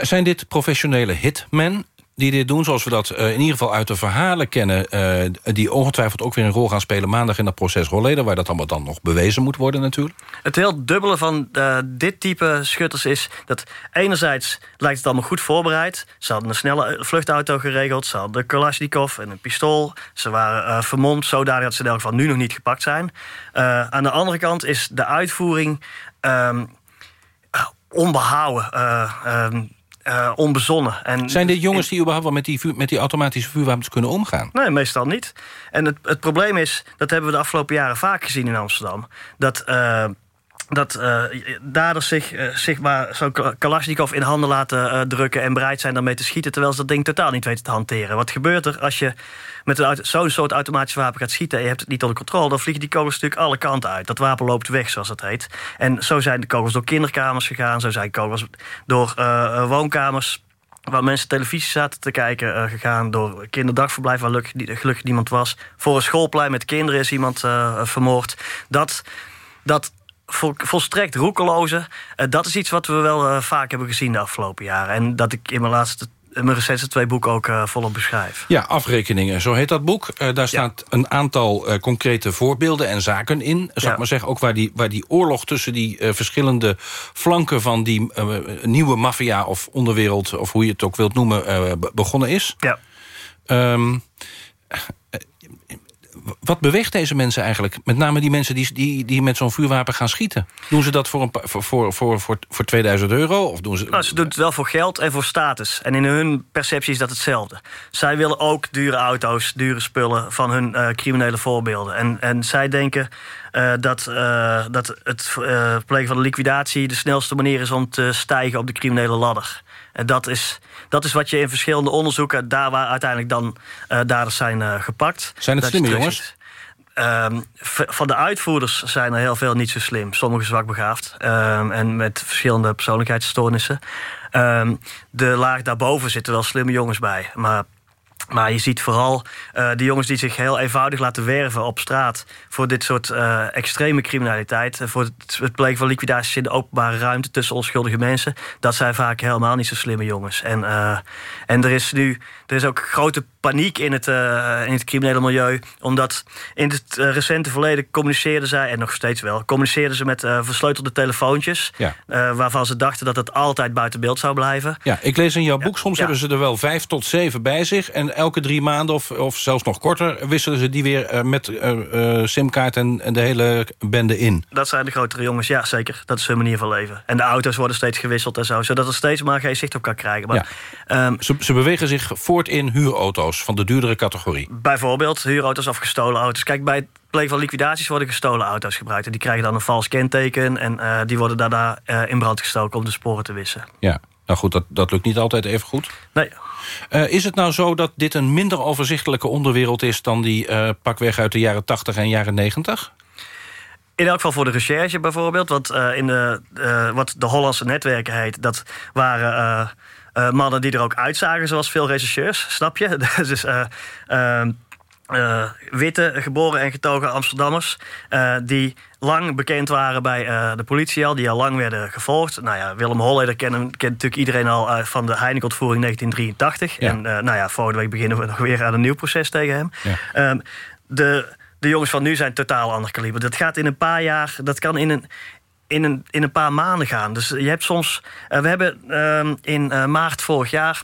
zijn dit professionele hitmen? Die dit doen, zoals we dat uh, in ieder geval uit de verhalen kennen... Uh, die ongetwijfeld ook weer een rol gaan spelen maandag in dat proces Rolleder... waar dat allemaal dan nog bewezen moet worden natuurlijk. Het heel dubbele van uh, dit type schutters is... dat enerzijds lijkt het allemaal goed voorbereid. Ze hadden een snelle vluchtauto geregeld. Ze hadden een Kalashnikov en een pistool. Ze waren vermomd, zodanig dat ze in elk geval nu nog niet gepakt zijn. aan de andere kant is de uitvoering... Um, onbehouden... Um, uh, onbezonnen. En Zijn dit jongens die überhaupt wel met die, vuur, met die automatische vuurwapens kunnen omgaan? Nee, meestal niet. En het, het probleem is, dat hebben we de afgelopen jaren vaak gezien in Amsterdam... dat... Uh, dat uh, daders zich, uh, zich maar zo'n Kalashnikov in handen laten uh, drukken... en bereid zijn daarmee te schieten... terwijl ze dat ding totaal niet weten te hanteren. Wat gebeurt er als je met zo'n soort automatisch wapen gaat schieten... en je hebt het niet onder controle... dan vliegen die kogels natuurlijk alle kanten uit. Dat wapen loopt weg, zoals dat heet. En zo zijn de kogels door kinderkamers gegaan... zo zijn kogels door woonkamers waar mensen televisie zaten te kijken gegaan... door kinderdagverblijf waar gelukkig, niemand was. Voor een schoolplein met kinderen is iemand vermoord. Dat... dat vol, volstrekt roekeloze. Uh, dat is iets wat we wel uh, vaak hebben gezien de afgelopen jaren. En dat ik in mijn laatste mijn recentste twee boeken ook uh, volop beschrijf. Ja, afrekeningen, zo heet dat boek. Uh, daar staat een aantal uh, concrete voorbeelden en zaken in. Zal ik maar zeggen, ook waar die, waar die oorlog tussen die verschillende flanken... van die nieuwe maffia of onderwereld, of hoe je het ook wilt noemen, begonnen is. Ja. Um, wat beweegt deze mensen eigenlijk? Met name die mensen die, die, die met zo'n vuurwapen gaan schieten. Doen ze dat voor, een, voor, voor, voor, voor, voor 2000 euro? Of doen ze... Nou, ze doen het wel voor geld en voor status. En in hun perceptie is dat hetzelfde. Zij willen ook dure auto's, dure spullen van hun uh, criminele voorbeelden. En, en zij denken uh, dat, uh, dat het plegen van de liquidatie... de snelste manier is om te stijgen op de criminele ladder. En dat is, dat is wat je in verschillende onderzoeken... daar waar uiteindelijk dan uh, daders zijn uh, gepakt. Zijn het slimme jongens? Um, van de uitvoerders zijn er heel veel niet zo slim. Sommigen zwak begaafd. Um, en met verschillende persoonlijkheidsstoornissen. Um, de laag daarboven zitten wel slimme jongens bij. Maar maar je ziet vooral uh, die jongens die zich heel eenvoudig laten werven op straat... voor dit soort uh, extreme criminaliteit. Voor het, het plegen van liquidaties in de openbare ruimte... tussen onschuldige mensen. Dat zijn vaak helemaal niet zo slimme jongens. En, en er is nu er is ook grote paniek in het, in het criminele milieu. Omdat in het recente verleden communiceerden zij... en nog steeds wel, communiceerden ze met versleutelde telefoontjes... Ja. waarvan ze dachten dat het altijd buiten beeld zou blijven. Ja, ik lees in jouw boek, soms ja. hebben ze er wel vijf tot zeven bij zich... en elke drie maanden of, of zelfs nog korter... wisselen ze die weer met simkaart en, en, de hele bende in. Dat zijn de grotere jongens, ja zeker. Dat is hun manier van leven. En de auto's worden steeds gewisseld en zo... zodat er steeds maar geen zicht op kan krijgen. Maar, ja. um, ze, ze, bewegen zich in huurauto's van de duurdere categorie. Bijvoorbeeld huurauto's of gestolen auto's. Kijk, bij het plegen van liquidaties worden gestolen auto's gebruikt. En die krijgen dan een vals kenteken... en die worden daarna in brand gestoken om de sporen te wissen. Ja, nou goed, dat, dat lukt niet altijd even goed. Nee. Uh, is het nou zo dat dit een minder overzichtelijke onderwereld is... dan die uh, pakweg uit de jaren 80 en jaren 90? In elk geval voor de recherche bijvoorbeeld. Want uh, in de, wat de Hollandse netwerken heet... dat waren mannen die er ook uitzagen zoals veel rechercheurs. Snap je? *laughs* dus... Uh, witte, geboren en getogen Amsterdammers... Uh, die lang bekend waren bij uh, de politie al, die al lang werden gevolgd. Nou ja, Willem Holleder kent, kent natuurlijk iedereen al van de Heineken-ontvoering 1983. Ja. En nou ja, volgende week beginnen we nog weer aan een nieuw proces tegen hem. Ja. Um, de, de jongens van nu zijn totaal ander kaliber. Dat gaat in een paar jaar, dat kan in een, in een, in een paar maanden gaan. Dus je hebt soms... we hebben um, in maart vorig jaar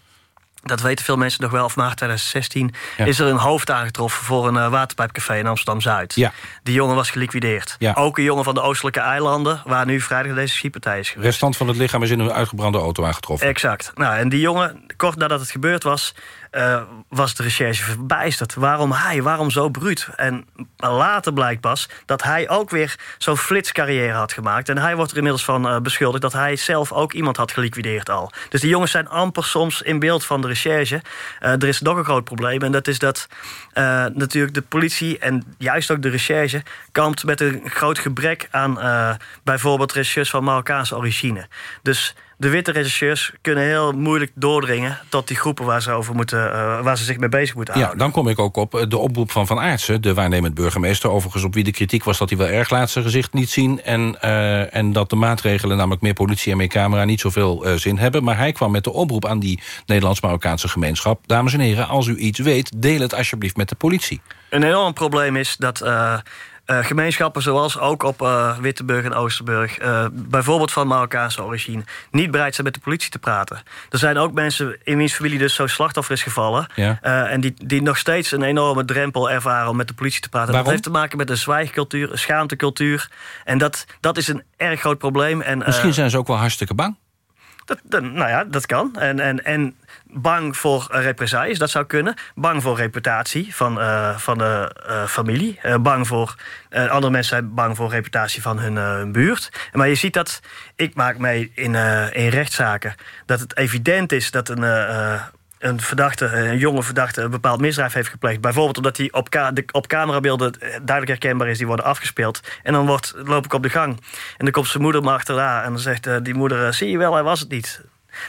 dat weten veel mensen nog wel, of maart 2016... Ja. is er een hoofd aangetroffen voor een uh, waterpijpcafé in Amsterdam-Zuid. Ja. Die jongen was geliquideerd. Ja. Ook een jongen van de Oostelijke eilanden... waar nu vrijdag deze schietpartij is geweest. Restant van het lichaam is in een uitgebrande auto aangetroffen. Exact. Nou, en die jongen, kort nadat het gebeurd was... Uh, was de recherche verbijsterd. Waarom hij? Waarom zo bruut? En later blijkt pas dat hij ook weer zo'n flitscarrière had gemaakt. En hij wordt er inmiddels van uh, beschuldigd... dat hij zelf ook iemand had geliquideerd al. Dus die jongens zijn amper soms in beeld van de recherche. Uh, er is nog een groot probleem. En dat is dat natuurlijk de politie en juist ook de recherche... kampt met een groot gebrek aan bijvoorbeeld recherches van Marokkaanse origine. Dus de witte rechercheurs kunnen heel moeilijk doordringen... tot die groepen waar ze, over moeten, uh, waar ze zich mee bezig moeten houden. Ja, dan kom ik ook op de oproep van Van Aartsen... de waarnemend burgemeester, overigens op wie de kritiek was... dat hij wel erg laat zijn gezicht niet zien... en, uh, en dat de maatregelen, namelijk meer politie en meer camera... niet zoveel uh, zin hebben. Maar hij kwam met de oproep aan die Nederlands-Marokkaanse gemeenschap... dames en heren, als u iets weet, deel het alsjeblieft met de politie. Een enorm probleem is dat... Uh, gemeenschappen zoals ook op uh, Wittenburg en Oosterburg... Uh, bijvoorbeeld van Marokkaanse origine... niet bereid zijn met de politie te praten. Er zijn ook mensen in wiens familie dus zo slachtoffer is gevallen... Ja. en die, die nog steeds een enorme drempel ervaren om met de politie te praten. Waarom? Dat heeft te maken met een zwijgcultuur, een schaamtecultuur. En dat, dat is een erg groot probleem. En, Misschien zijn ze ook wel hartstikke bang. Dat, nou ja, dat kan. En, en, en bang voor represailles, dat zou kunnen. Bang voor reputatie van, uh, van de uh, familie. bang voor, andere mensen zijn bang voor reputatie van hun, hun buurt. Maar je ziet dat, ik maak mee in, in rechtszaken... dat het evident is dat een een verdachte, een jonge verdachte, een bepaald misdrijf heeft gepleegd. Bijvoorbeeld omdat hij op, op camerabeelden duidelijk herkenbaar is, die worden afgespeeld. En dan wordt, loop ik op de gang. En dan komt zijn moeder me achterna en dan zegt uh, die moeder: zie je wel, hij was het niet.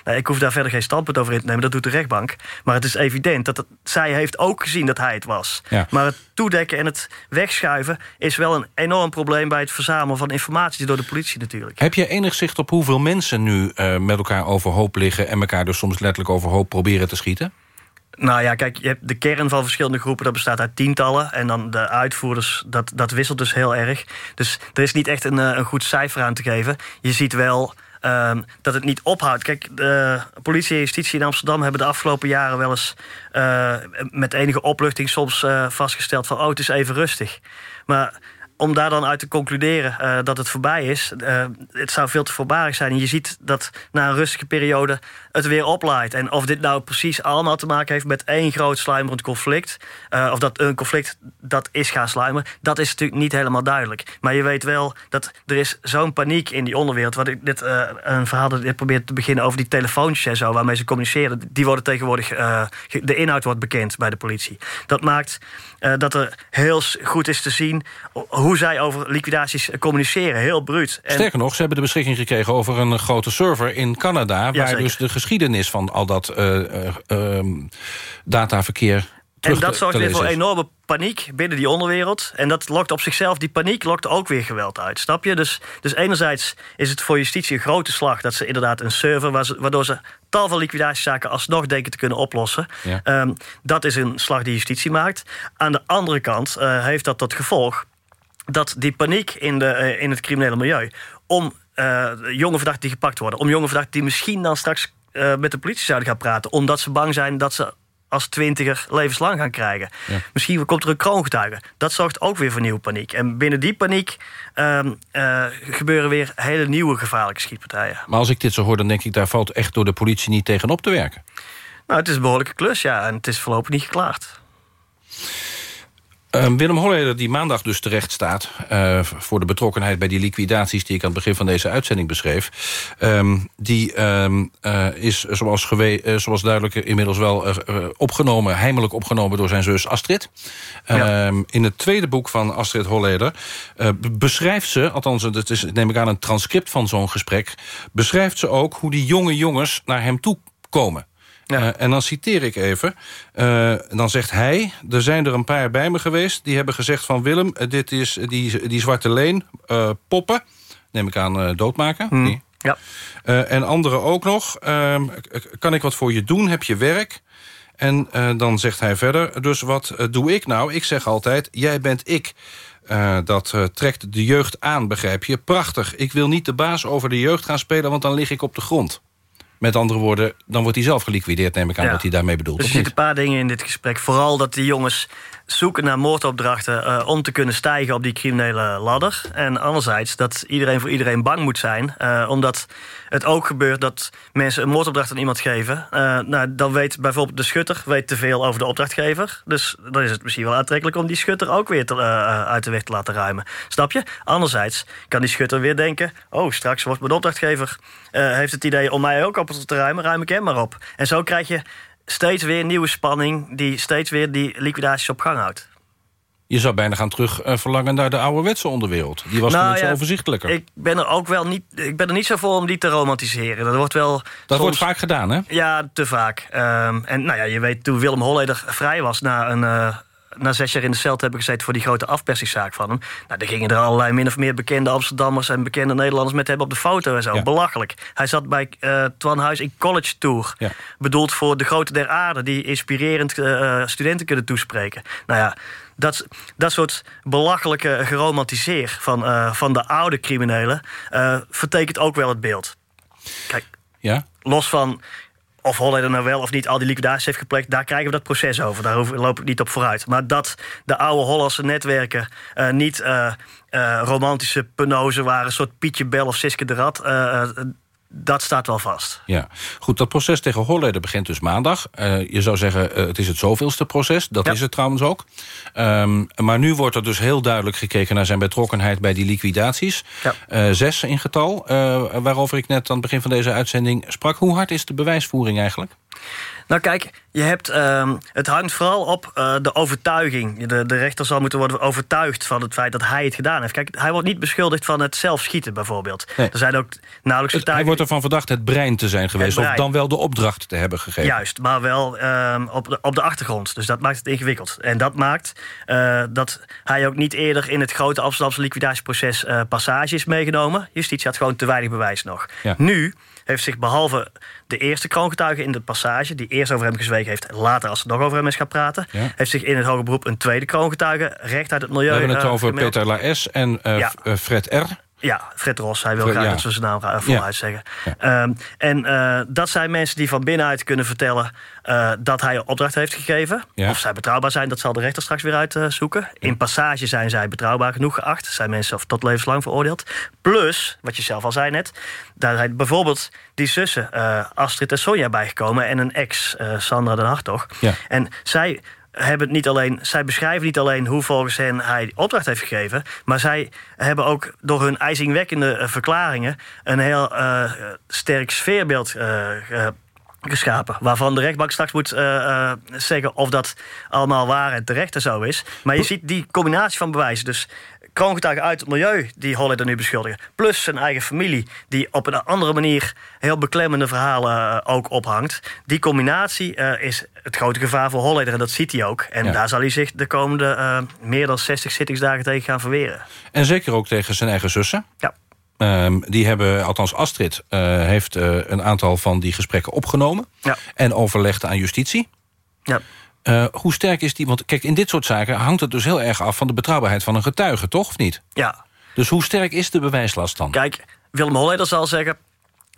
Nou, ik hoef daar verder geen standpunt over in te nemen, dat doet de rechtbank. Maar het is evident dat het, zij heeft ook gezien dat hij het was. Ja. Maar het toedekken en het wegschuiven is wel een enorm probleem... bij het verzamelen van informatie door de politie natuurlijk. Heb je enig zicht op hoeveel mensen nu eh, met elkaar overhoop liggen... en elkaar dus soms letterlijk overhoop proberen te schieten? Nou ja, kijk, je hebt de kern van verschillende groepen... dat bestaat uit tientallen. En dan de uitvoerders, dat, dat wisselt dus heel erg. Dus er is niet echt een, eh, een goed cijfer aan te geven. Je ziet wel ehm, dat het niet ophoudt. Kijk, de politie en justitie in Amsterdam... hebben de afgelopen jaren wel eens eh, met enige opluchting... soms eh, vastgesteld van, oh, het is even rustig. Maar om daar dan uit te concluderen eh, dat het voorbij is... het zou veel te voorbarig zijn. En je ziet dat na een rustige periode het weer oplaait. En of dit nou precies allemaal te maken heeft met één groot sluimerend conflict... eh, of dat een conflict dat is gaan sluimeren... dat is natuurlijk niet helemaal duidelijk. Maar je weet wel dat er is zo'n paniek in die onderwereld... wat ik dit, eh, een verhaal dat ik probeer te beginnen over die telefoontjes en zo... waarmee ze communiceren, die worden tegenwoordig... eh, de inhoud wordt bekend bij de politie. Dat maakt dat er heel goed is te zien... hoe zij over liquidaties communiceren. Heel bruut. En- Sterker nog, ze hebben de beschikking gekregen over een grote server in Canada... waar dus de geschiedenis van al dat eh, eh, ehm, dataverkeer En dat zorgt weer voor enorme paniek binnen die onderwereld. En dat lokt op zichzelf, die paniek lokt ook weer geweld uit. Snap je? Dus, dus enerzijds is het voor justitie een grote slag... dat ze inderdaad een server, waar ze- waardoor ze tal van liquidatiezaken... alsnog denken te kunnen oplossen. Ja. Ehm, dat is een slag die justitie maakt. Aan de andere kant eh, heeft dat tot gevolg... dat die paniek in, de, in het criminele milieu... om jonge verdachten die gepakt worden... om jonge verdachten die misschien dan straks eh, met de politie zouden gaan praten... omdat ze bang zijn dat ze als twintiger levenslang gaan krijgen. Ja. Misschien komt er een kroongetuige. Dat zorgt ook weer voor nieuwe paniek. En binnen die paniek ehm, eh, gebeuren weer hele nieuwe gevaarlijke schietpartijen. Maar als ik dit zo hoor, dan denk ik... daar valt echt door de politie niet tegenop te werken. Nou, het is een behoorlijke klus, ja. En het is voorlopig niet geklaard. Eh, Willem Holleder, die maandag dus terecht staat... eh, voor de betrokkenheid bij die liquidaties... die ik aan het begin van deze uitzending beschreef... ehm, die ehm, eh, is, zoals, eh, zoals duidelijk inmiddels wel opgenomen... heimelijk opgenomen door zijn zus Astrid. Ja. Ehm, in het tweede boek van Astrid Holleder... be- beschrijft ze, althans het is neem ik aan een transcript van zo'n gesprek... beschrijft ze ook hoe die jonge jongens naar hem toe komen... Eh, en dan citeer ik even. Eh, dan zegt hij, er zijn er een paar bij me geweest... die hebben gezegd van Willem, eh, dit is die, die zwarte leen, poppen... neem ik aan doodmaken. Die. Ja. En anderen ook nog. ehm, kan ik wat voor je doen? Heb je werk? En dan zegt hij verder, dus wat doe ik nou? Ik zeg altijd, jij bent ik. Dat trekt de jeugd aan, begrijp je? Prachtig. Ik wil niet de baas over de jeugd gaan spelen... want dan lig ik op de grond. Met andere woorden, dan wordt hij zelf geliquideerd... neem ik aan Ja. wat hij daarmee bedoelt. Dus ziet niet? een paar dingen in dit gesprek. Vooral dat die jongens zoeken naar moordopdrachten... eh, om te kunnen stijgen op die criminele ladder. En anderzijds dat iedereen voor iedereen bang moet zijn. eh, omdat het ook gebeurt dat mensen een moordopdracht aan iemand geven. Eh, nou, dan weet bijvoorbeeld de schutter weet te veel over de opdrachtgever. Dus dan is het misschien wel aantrekkelijk... om die schutter ook weer uit de weg te laten ruimen. Snap je? Anderzijds kan die schutter weer denken... oh, straks wordt mijn opdrachtgever... heeft het idee om mij ook op te ruimen, ruim ik hem maar op. En zo krijg je steeds weer nieuwe spanning... die steeds weer die liquidaties op gang houdt. Je zou bijna gaan terug eh, verlangen naar de ouderwetse onderwereld. Die was Nou ja, overzichtelijker. Ik ben er ook wel niet, ik ben er niet zo voor om die te romantiseren. Dat wordt wel. Dat soms- wordt vaak gedaan, hè? Ja, te vaak. Ehm, en nou ja, je weet, toen Willem Holleder vrij was na een. eh, na zes jaar in de cel te hebben gezeten voor die grote afpersingszaak van hem. Nou, dan gingen er allerlei min of meer bekende Amsterdammers en bekende Nederlanders met hem op de foto en zo. Ja. Belachelijk. Hij zat bij eh Twan Huis in College Tour. Ja. Bedoeld voor de grote der aarde, die inspirerend eh, studenten kunnen toespreken. Nou ja, dat, dat soort belachelijke geromantiseer van, eh, van de oude criminelen eh, vertekent ook wel het beeld. Kijk, Ja? los van of Holleder nou wel of niet al die liquidaties heeft gepleegd... daar krijgen we dat proces over. Daar loop ik niet op vooruit. Maar dat de oude Hollandse netwerken eh, niet eh, eh, romantische penozen waren... een soort Pietje Bel of Siske de Rat... dat staat wel vast. Ja, goed, dat proces tegen Holleder begint dus maandag. Eh, je zou zeggen, eh, het is het zoveelste proces. Dat is het trouwens ook. Ehm, maar nu wordt er dus heel duidelijk gekeken... naar zijn betrokkenheid bij die liquidaties. Eh, zes in getal, waarover ik net aan het begin van deze uitzending sprak. Hoe hard is de bewijsvoering eigenlijk? Nou kijk, Je hebt, ehm, het hangt vooral op eh, de overtuiging. De, de rechter zal moeten worden overtuigd van het feit dat hij het gedaan heeft. Kijk, hij wordt niet beschuldigd van het zelf schieten bijvoorbeeld. Nee. Er zijn ook nauwelijks Het- hij wordt ervan verdacht het brein te zijn geweest... of dan wel de opdracht te hebben gegeven. Juist, maar wel ehm, op, de, op de achtergrond. Dus dat maakt het ingewikkeld. En dat maakt eh, dat hij ook niet eerder in het grote Amsterdamse liquidatieproces eh, passage is meegenomen. Justitie had gewoon te weinig bewijs nog. Ja. Nu heeft zich behalve de eerste kroongetuige in de passage... die eerst over hem gezwegen heeft... later als ze nog over hem is gaan praten... Ja. heeft zich in het hoger beroep een tweede kroongetuige... recht uit het milieu We hebben het eh, over gemeld. Peter Laes en eh, Ja. Eh, Fred R. Ja, Fred Ros. Hij wil Fred- graag ja. dat we zijn naam uh, vooruit Ja. zeggen. Ehm, en eh, dat zijn mensen die van binnenuit kunnen vertellen... eh, dat hij opdracht heeft gegeven. Of zij betrouwbaar zijn, dat zal de rechter straks weer uitzoeken. In passage zijn zij betrouwbaar genoeg geacht. Zijn mensen of tot levenslang veroordeeld. Plus, wat je zelf al zei net... daar zijn bijvoorbeeld die zussen eh, Astrid en Sonja bijgekomen... en een ex, eh, Sandra den Hartog. En zij hebben het niet alleen, zij beschrijven niet alleen hoe volgens hen hij die opdracht heeft gegeven, maar zij hebben ook door hun ijzingwekkende eh, verklaringen een heel eh, sterk sfeerbeeld eh, geschapen. Waarvan de rechtbank straks moet zeggen of dat allemaal waar en terecht en zo is. Maar je ziet die combinatie van bewijzen. Dus kroongetuigen uit het milieu die Holleder nu beschuldigen. Plus zijn eigen familie die op een andere manier heel beklemmende verhalen ook ophangt. Die combinatie is het grote gevaar voor Holleder en dat ziet hij ook. En Ja. daar zal hij zich de komende eh, meer dan 60 zittingsdagen tegen gaan verweren. En zeker ook tegen zijn eigen zussen. Ja. Ehm, die hebben, althans Astrid, eh, heeft eh, een aantal van die gesprekken opgenomen. Ja. En overlegd aan justitie. Ja. Hoe sterk is die? Want kijk, in dit soort zaken hangt het dus heel erg af... van de betrouwbaarheid van een getuige, toch? Of niet? Ja. Dus hoe sterk is de bewijslast dan? Kijk, Willem Holleder zal zeggen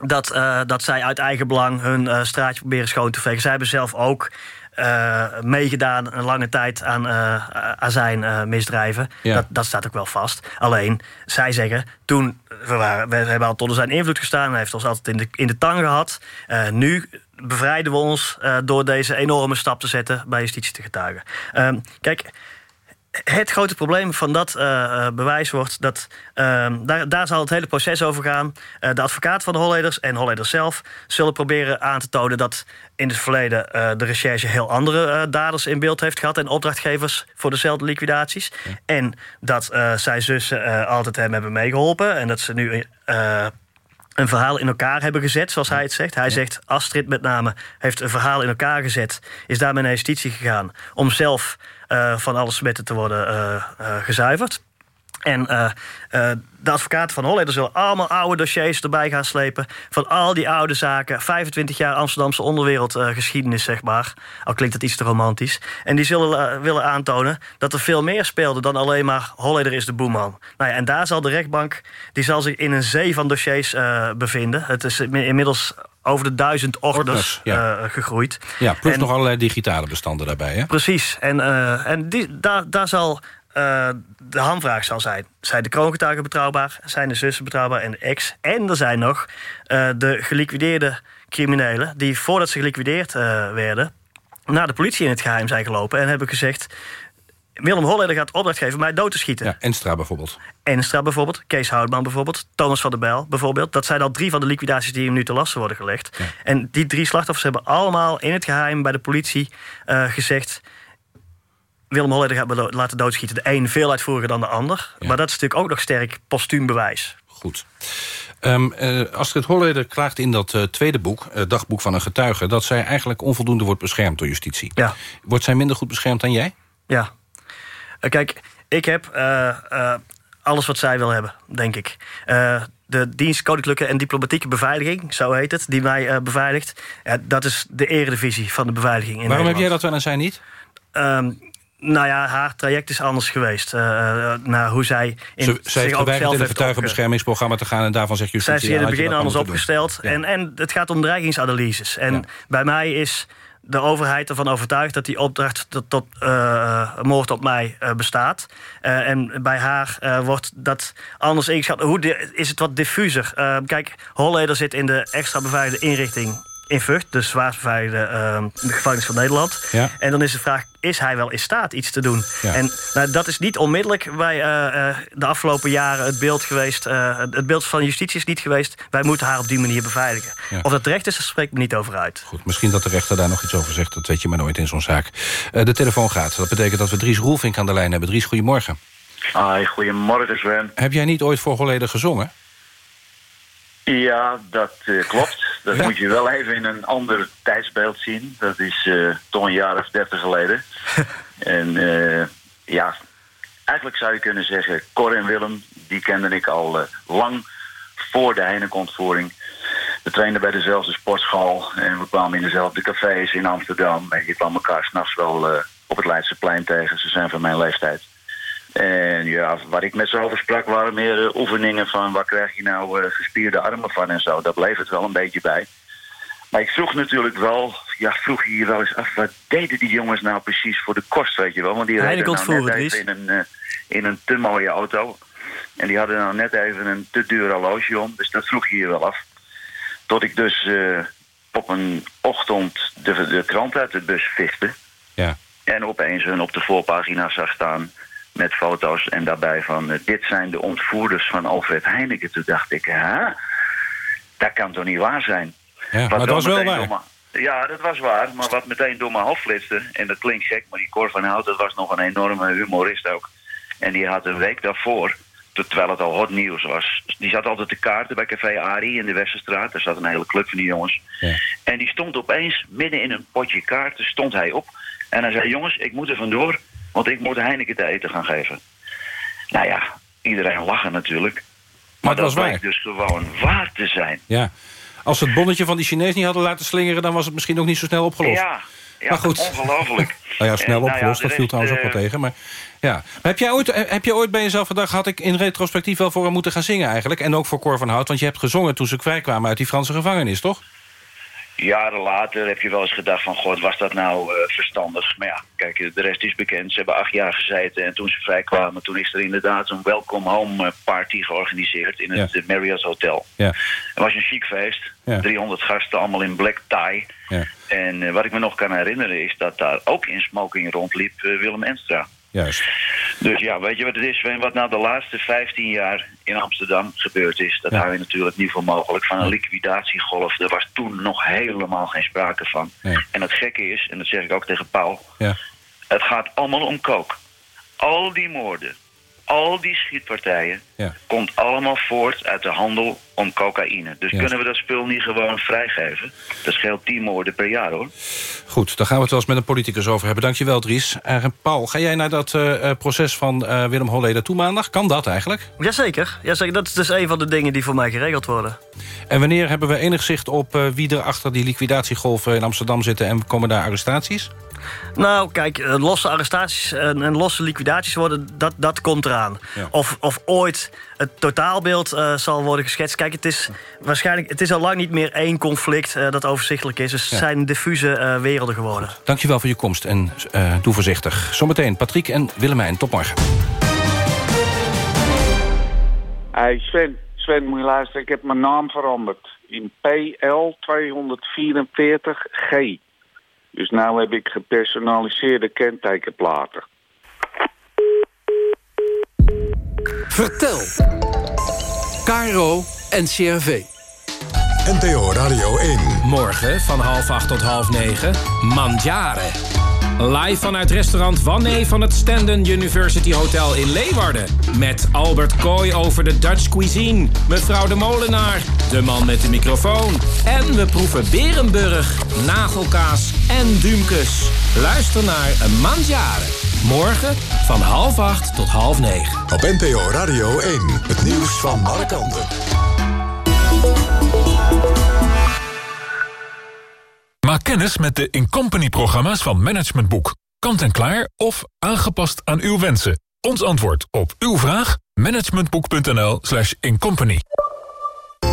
dat, eh, dat zij uit eigen belang hun eh, straatje proberen schoon te vegen. Zij hebben zelf ook eh, meegedaan een lange tijd aan, aan zijn misdrijven. Ja. Dat, dat staat ook wel vast. Alleen, zij zeggen, toen we, waren, we hebben altijd onder zijn invloed gestaan... hij heeft ons altijd in de, in de tang gehad. Eh, nu bevrijden we ons door deze enorme stap te zetten... bij justitie te getuigen. Ehm, kijk, het grote probleem van dat eh, eh, bewijs wordt dat ehm, daar, daar zal het hele proces over gaan. Eh, de advocaat van de Holleders en Holleders zelf zullen proberen aan te tonen dat in het verleden de recherche heel andere daders in beeld heeft gehad en opdrachtgevers voor dezelfde liquidaties. En dat zijn zussen altijd hem hebben meegeholpen en dat ze nu. Een verhaal in elkaar hebben gezet, zoals hij het zegt. Hij zegt, Astrid met name heeft een verhaal in elkaar gezet... is daarmee naar justitie gegaan... om zelf eh, van alle smetten te worden eh, eh, gezuiverd. En eh, eh, de advocaten van Holleder zullen allemaal oude dossiers erbij gaan slepen... van al die oude zaken. 25 jaar Amsterdamse onderwereldgeschiedenis, zeg maar. Al klinkt het iets te romantisch. En die zullen eh, willen aantonen dat er veel meer speelde... dan alleen maar Holleder is de boeman. Nou ja, en daar zal de rechtbank... die zal zich in een zee van dossiers eh, bevinden. Het is inmiddels over de duizend orders, ja. eh, gegroeid. Ja, plus En- nog allerlei digitale bestanden daarbij, hè? Precies. En, eh, en die, daar, daar zal eh, de hamvraag zal zijn. Zijn de kroongetuigen betrouwbaar? Zijn de zussen betrouwbaar en de ex? En er zijn nog eh, de geliquideerde criminelen... die voordat ze geliquideerd eh, werden... naar de politie in het geheim zijn gelopen... en hebben gezegd... Willem Holleder gaat opdracht geven mij dood te schieten. Ja, Enstra bijvoorbeeld. Enstra bijvoorbeeld, Kees Houtman bijvoorbeeld... Thomas van der Bijl bijvoorbeeld. Dat zijn al drie van de liquidaties die hem nu te lasten worden gelegd. En die drie slachtoffers hebben allemaal in het geheim bij de politie gezegd... Willem Holleder gaat laten doodschieten. De een veel uitvoeriger dan de ander. Maar dat is natuurlijk ook nog sterk postuum bewijs. Goed. Ehm, eh, Astrid Holleder klaagt in dat eh, tweede boek, eh, dagboek van een getuige... dat zij eigenlijk onvoldoende wordt beschermd door justitie. Ja. Wordt zij minder goed beschermd dan jij? Ja. Kijk, ik heb alles wat zij wil hebben, denk ik. De dienst Koninklijke en Diplomatieke Beveiliging, zo heet het, die mij beveiligt. Dat is de eredivisie van de beveiliging in Waarom heb jij dat wel en zij niet? Ehm, nou ja, haar traject is anders geweest. eh, naar hoe zij in, Ze, zij heeft zich ook geweigerd zelf in heeft getuigenbeschermingsprogramma te gaan... en daarvan zegt zij justitie... is zich in het begin anders opgesteld. En, en het gaat om dreigingsanalyses. En bij mij is de overheid ervan overtuigd dat die opdracht tot, tot eh, moord op mij bestaat. En bij haar wordt dat anders ingeschat. Hoe di- is het wat diffuser? Kijk, Holleder zit in de extra beveiligde inrichting in Vught, de zwaarst beveiligde uh, gevangenis van Nederland. Ja. En dan is de vraag, is hij wel in staat iets te doen? Ja. En nou, dat is niet onmiddellijk bij eh, eh, de afgelopen jaren het beeld geweest. eh, het beeld van justitie is niet geweest. Wij moeten haar op die manier beveiligen. Ja. Of dat terecht is, daar spreekt me niet over uit. Goed, misschien dat de rechter daar nog iets over zegt. Dat weet je maar nooit in zo'n zaak. Eh, de telefoon gaat. Dat betekent dat we Dries Roelvink aan de lijn hebben. Dries, goedemorgen. Hi, goedemorgen Sven. Heb jij niet ooit voor Holleden gezongen? Ja, dat eh, klopt. Dat Ja. moet je wel even in een ander tijdsbeeld zien. Dat is eh, toch een jaar of dertig geleden. *laughs* en eh, ja, eigenlijk zou je kunnen zeggen... Cor en Willem, die kende ik al lang voor de Heineken-ontvoering. We trainden bij dezelfde sportschool en we kwamen in dezelfde cafés in Amsterdam. En je kwam elkaar s'nachts wel op het Leidseplein tegen. Ze zijn van mijn leeftijd. En ja, waar ik met ze over sprak waren meer eh, oefeningen van... waar krijg je nou eh, gespierde armen van en zo. Daar bleef het wel een beetje bij. Maar ik vroeg natuurlijk wel... Ja, vroeg je je wel eens af... wat deden die jongens nou precies voor de kost, weet je wel? Want die reden nou net even in een, eh, in een te mooie auto. En die hadden nou net even een te duur horloge om. Dus dat vroeg je je wel af. Tot ik dus eh, op een ochtend de, de krant uit de bus viste. Ja. En opeens hun op de voorpagina zag staan met foto's en daarbij van... eh, dit zijn de ontvoerders van Alfred Heineken. Toen dacht ik, hè? Dat kan toch niet waar zijn? Ja, maar dat was wel waar. Ja, dat was waar. Maar wat meteen door mijn hoofd flitste... en dat klinkt gek, maar die Cor van Hout... dat was nog een enorme humorist ook. En die had een week daarvoor... terwijl het al hot nieuws was... die zat altijd te kaarten bij Café Ari in de Westerstraat. Daar zat een hele club van die jongens. En die stond opeens midden in een potje kaarten... stond hij op en hij zei... jongens, ik moet er vandoor... want ik moet Heineken te eten gaan geven. Nou ja, iedereen lachen natuurlijk. Maar, was dat waar. bleek dus gewoon waar te zijn. Ja. Als ze het bonnetje van die Chinees niet hadden laten slingeren... dan was het misschien ook niet zo snel opgelost. Ja, ja Maar goed. ongelooflijk. *laughs* Nou ja, snel En, nou ja, opgelost, dat viel trouwens ook eh, wel tegen. Maar, ja. maar heb, jij ooit, eh, heb jij ooit bij jezelf gedacht... had ik in retrospectief wel voor hem moeten gaan zingen eigenlijk? En ook voor Cor van Hout, want je hebt gezongen toen ze kwijtkwamen... uit die Franse gevangenis, toch? Jaren later heb je wel eens gedacht van... god, was dat nou eh, verstandig? Maar ja, kijk, de rest is bekend. Ze hebben acht jaar gezeten en toen ze vrijkwamen... toen is er inderdaad een welcome home eh, party georganiseerd... in het eh, Marriott Hotel. Ja. Het was een chic feest. Ja. 300 gasten, allemaal in black tie. Ja. En wat ik me nog kan herinneren is dat daar ook in smoking rondliep Willem Enstra. Juist. Dus ja, weet je wat het is? Sven? Wat nou de laatste 15 jaar in Amsterdam gebeurd is... dat Ja. hou je natuurlijk niet voor mogelijk. Van een liquidatiegolf, daar was toen nog helemaal geen sprake van. Nee. En het gekke is, en dat zeg ik ook tegen Paul... Ja. het gaat allemaal om kook. Al die moorden, al die schietpartijen... Ja. komt allemaal voort uit de handel om cocaïne. Dus Ja. kunnen we dat spul niet gewoon vrijgeven? Dat scheelt 10 moorden per jaar, hoor. Goed, daar gaan we het wel eens met een politicus over hebben. Dankjewel, Dries. Uh, Paul, ga jij naar dat eh, eh, proces van eh, Willem Holleder toe maandag? Kan dat eigenlijk? Jazeker, jazeker, dat is dus een van de dingen die voor mij geregeld worden. En wanneer hebben we enig zicht op eh, wie er achter die liquidatiegolven in Amsterdam zitten... en komen daar arrestaties? Nou, kijk, eh, losse arrestaties en, en losse liquidaties worden, dat, dat komt eraan. Ja. Of, of ooit het totaalbeeld eh, zal worden geschetst. Kijk, het is waarschijnlijk, het is al lang niet meer één conflict eh, dat overzichtelijk is. Dus het Ja. zijn diffuse eh, werelden geworden. Dankjewel voor je komst en eh, doe voorzichtig. Zometeen Patrick en Willemijn. Tot morgen. Hey Sven, Sven, moet je luisteren. Ik heb mijn naam veranderd. In PL 244G. Dus nu heb ik gepersonaliseerde kentekenplaten. Vertel. Caro en CRV. NPO Radio 1. Morgen van half acht tot half negen. Mandjaren. Live vanuit restaurant Wanné van het Standen University Hotel in Leeuwarden. Met Albert Kooi over de Dutch cuisine. Mevrouw de Molenaar, de man met de microfoon. En we proeven Berenburg, nagelkaas en duumkus. Luister naar Mandjaren. Morgen van half acht tot half negen. Op NPO Radio 1. Het nieuws van alle kanten. Maak kennis met de Incompany-programma's van Management Boek. Kant en klaar of aangepast aan uw wensen. Ons antwoord op uw vraag? managementboek.nl slash incompany.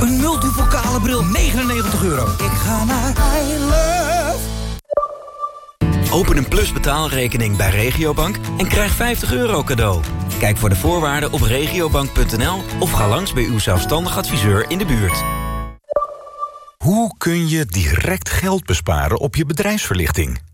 Een multipokale bril, 99 euro. Ik ga naar iLove. Open een Plus betaalrekening bij Regiobank en krijg 50 euro cadeau. Kijk voor de voorwaarden op regiobank.nl of ga langs bij uw zelfstandig adviseur in de buurt. Hoe kun je direct geld besparen op je bedrijfsverlichting?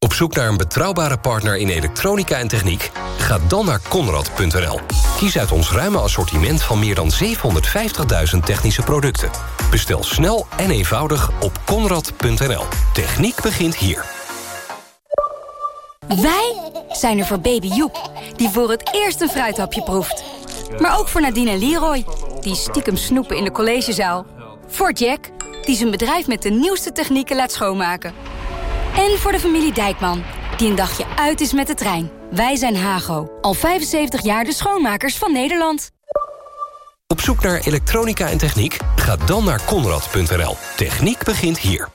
Op zoek naar een betrouwbare partner in elektronica en techniek? Ga dan naar Conrad.nl. Kies uit ons ruime assortiment van meer dan 750.000 technische producten. Bestel snel en eenvoudig op Conrad.nl. Techniek begint hier. Wij zijn er voor baby Joep, die voor het eerst een fruithapje proeft. Maar ook voor Nadine en Leroy, die stiekem snoepen in de collegezaal. Voor Jack, die zijn bedrijf met de nieuwste technieken laat schoonmaken. En voor de familie Dijkman, die een dagje uit is met de trein. Wij zijn Hago, al 75 jaar de schoonmakers van Nederland. Op zoek naar elektronica en techniek? Ga dan naar Conrad.nl. Techniek begint hier.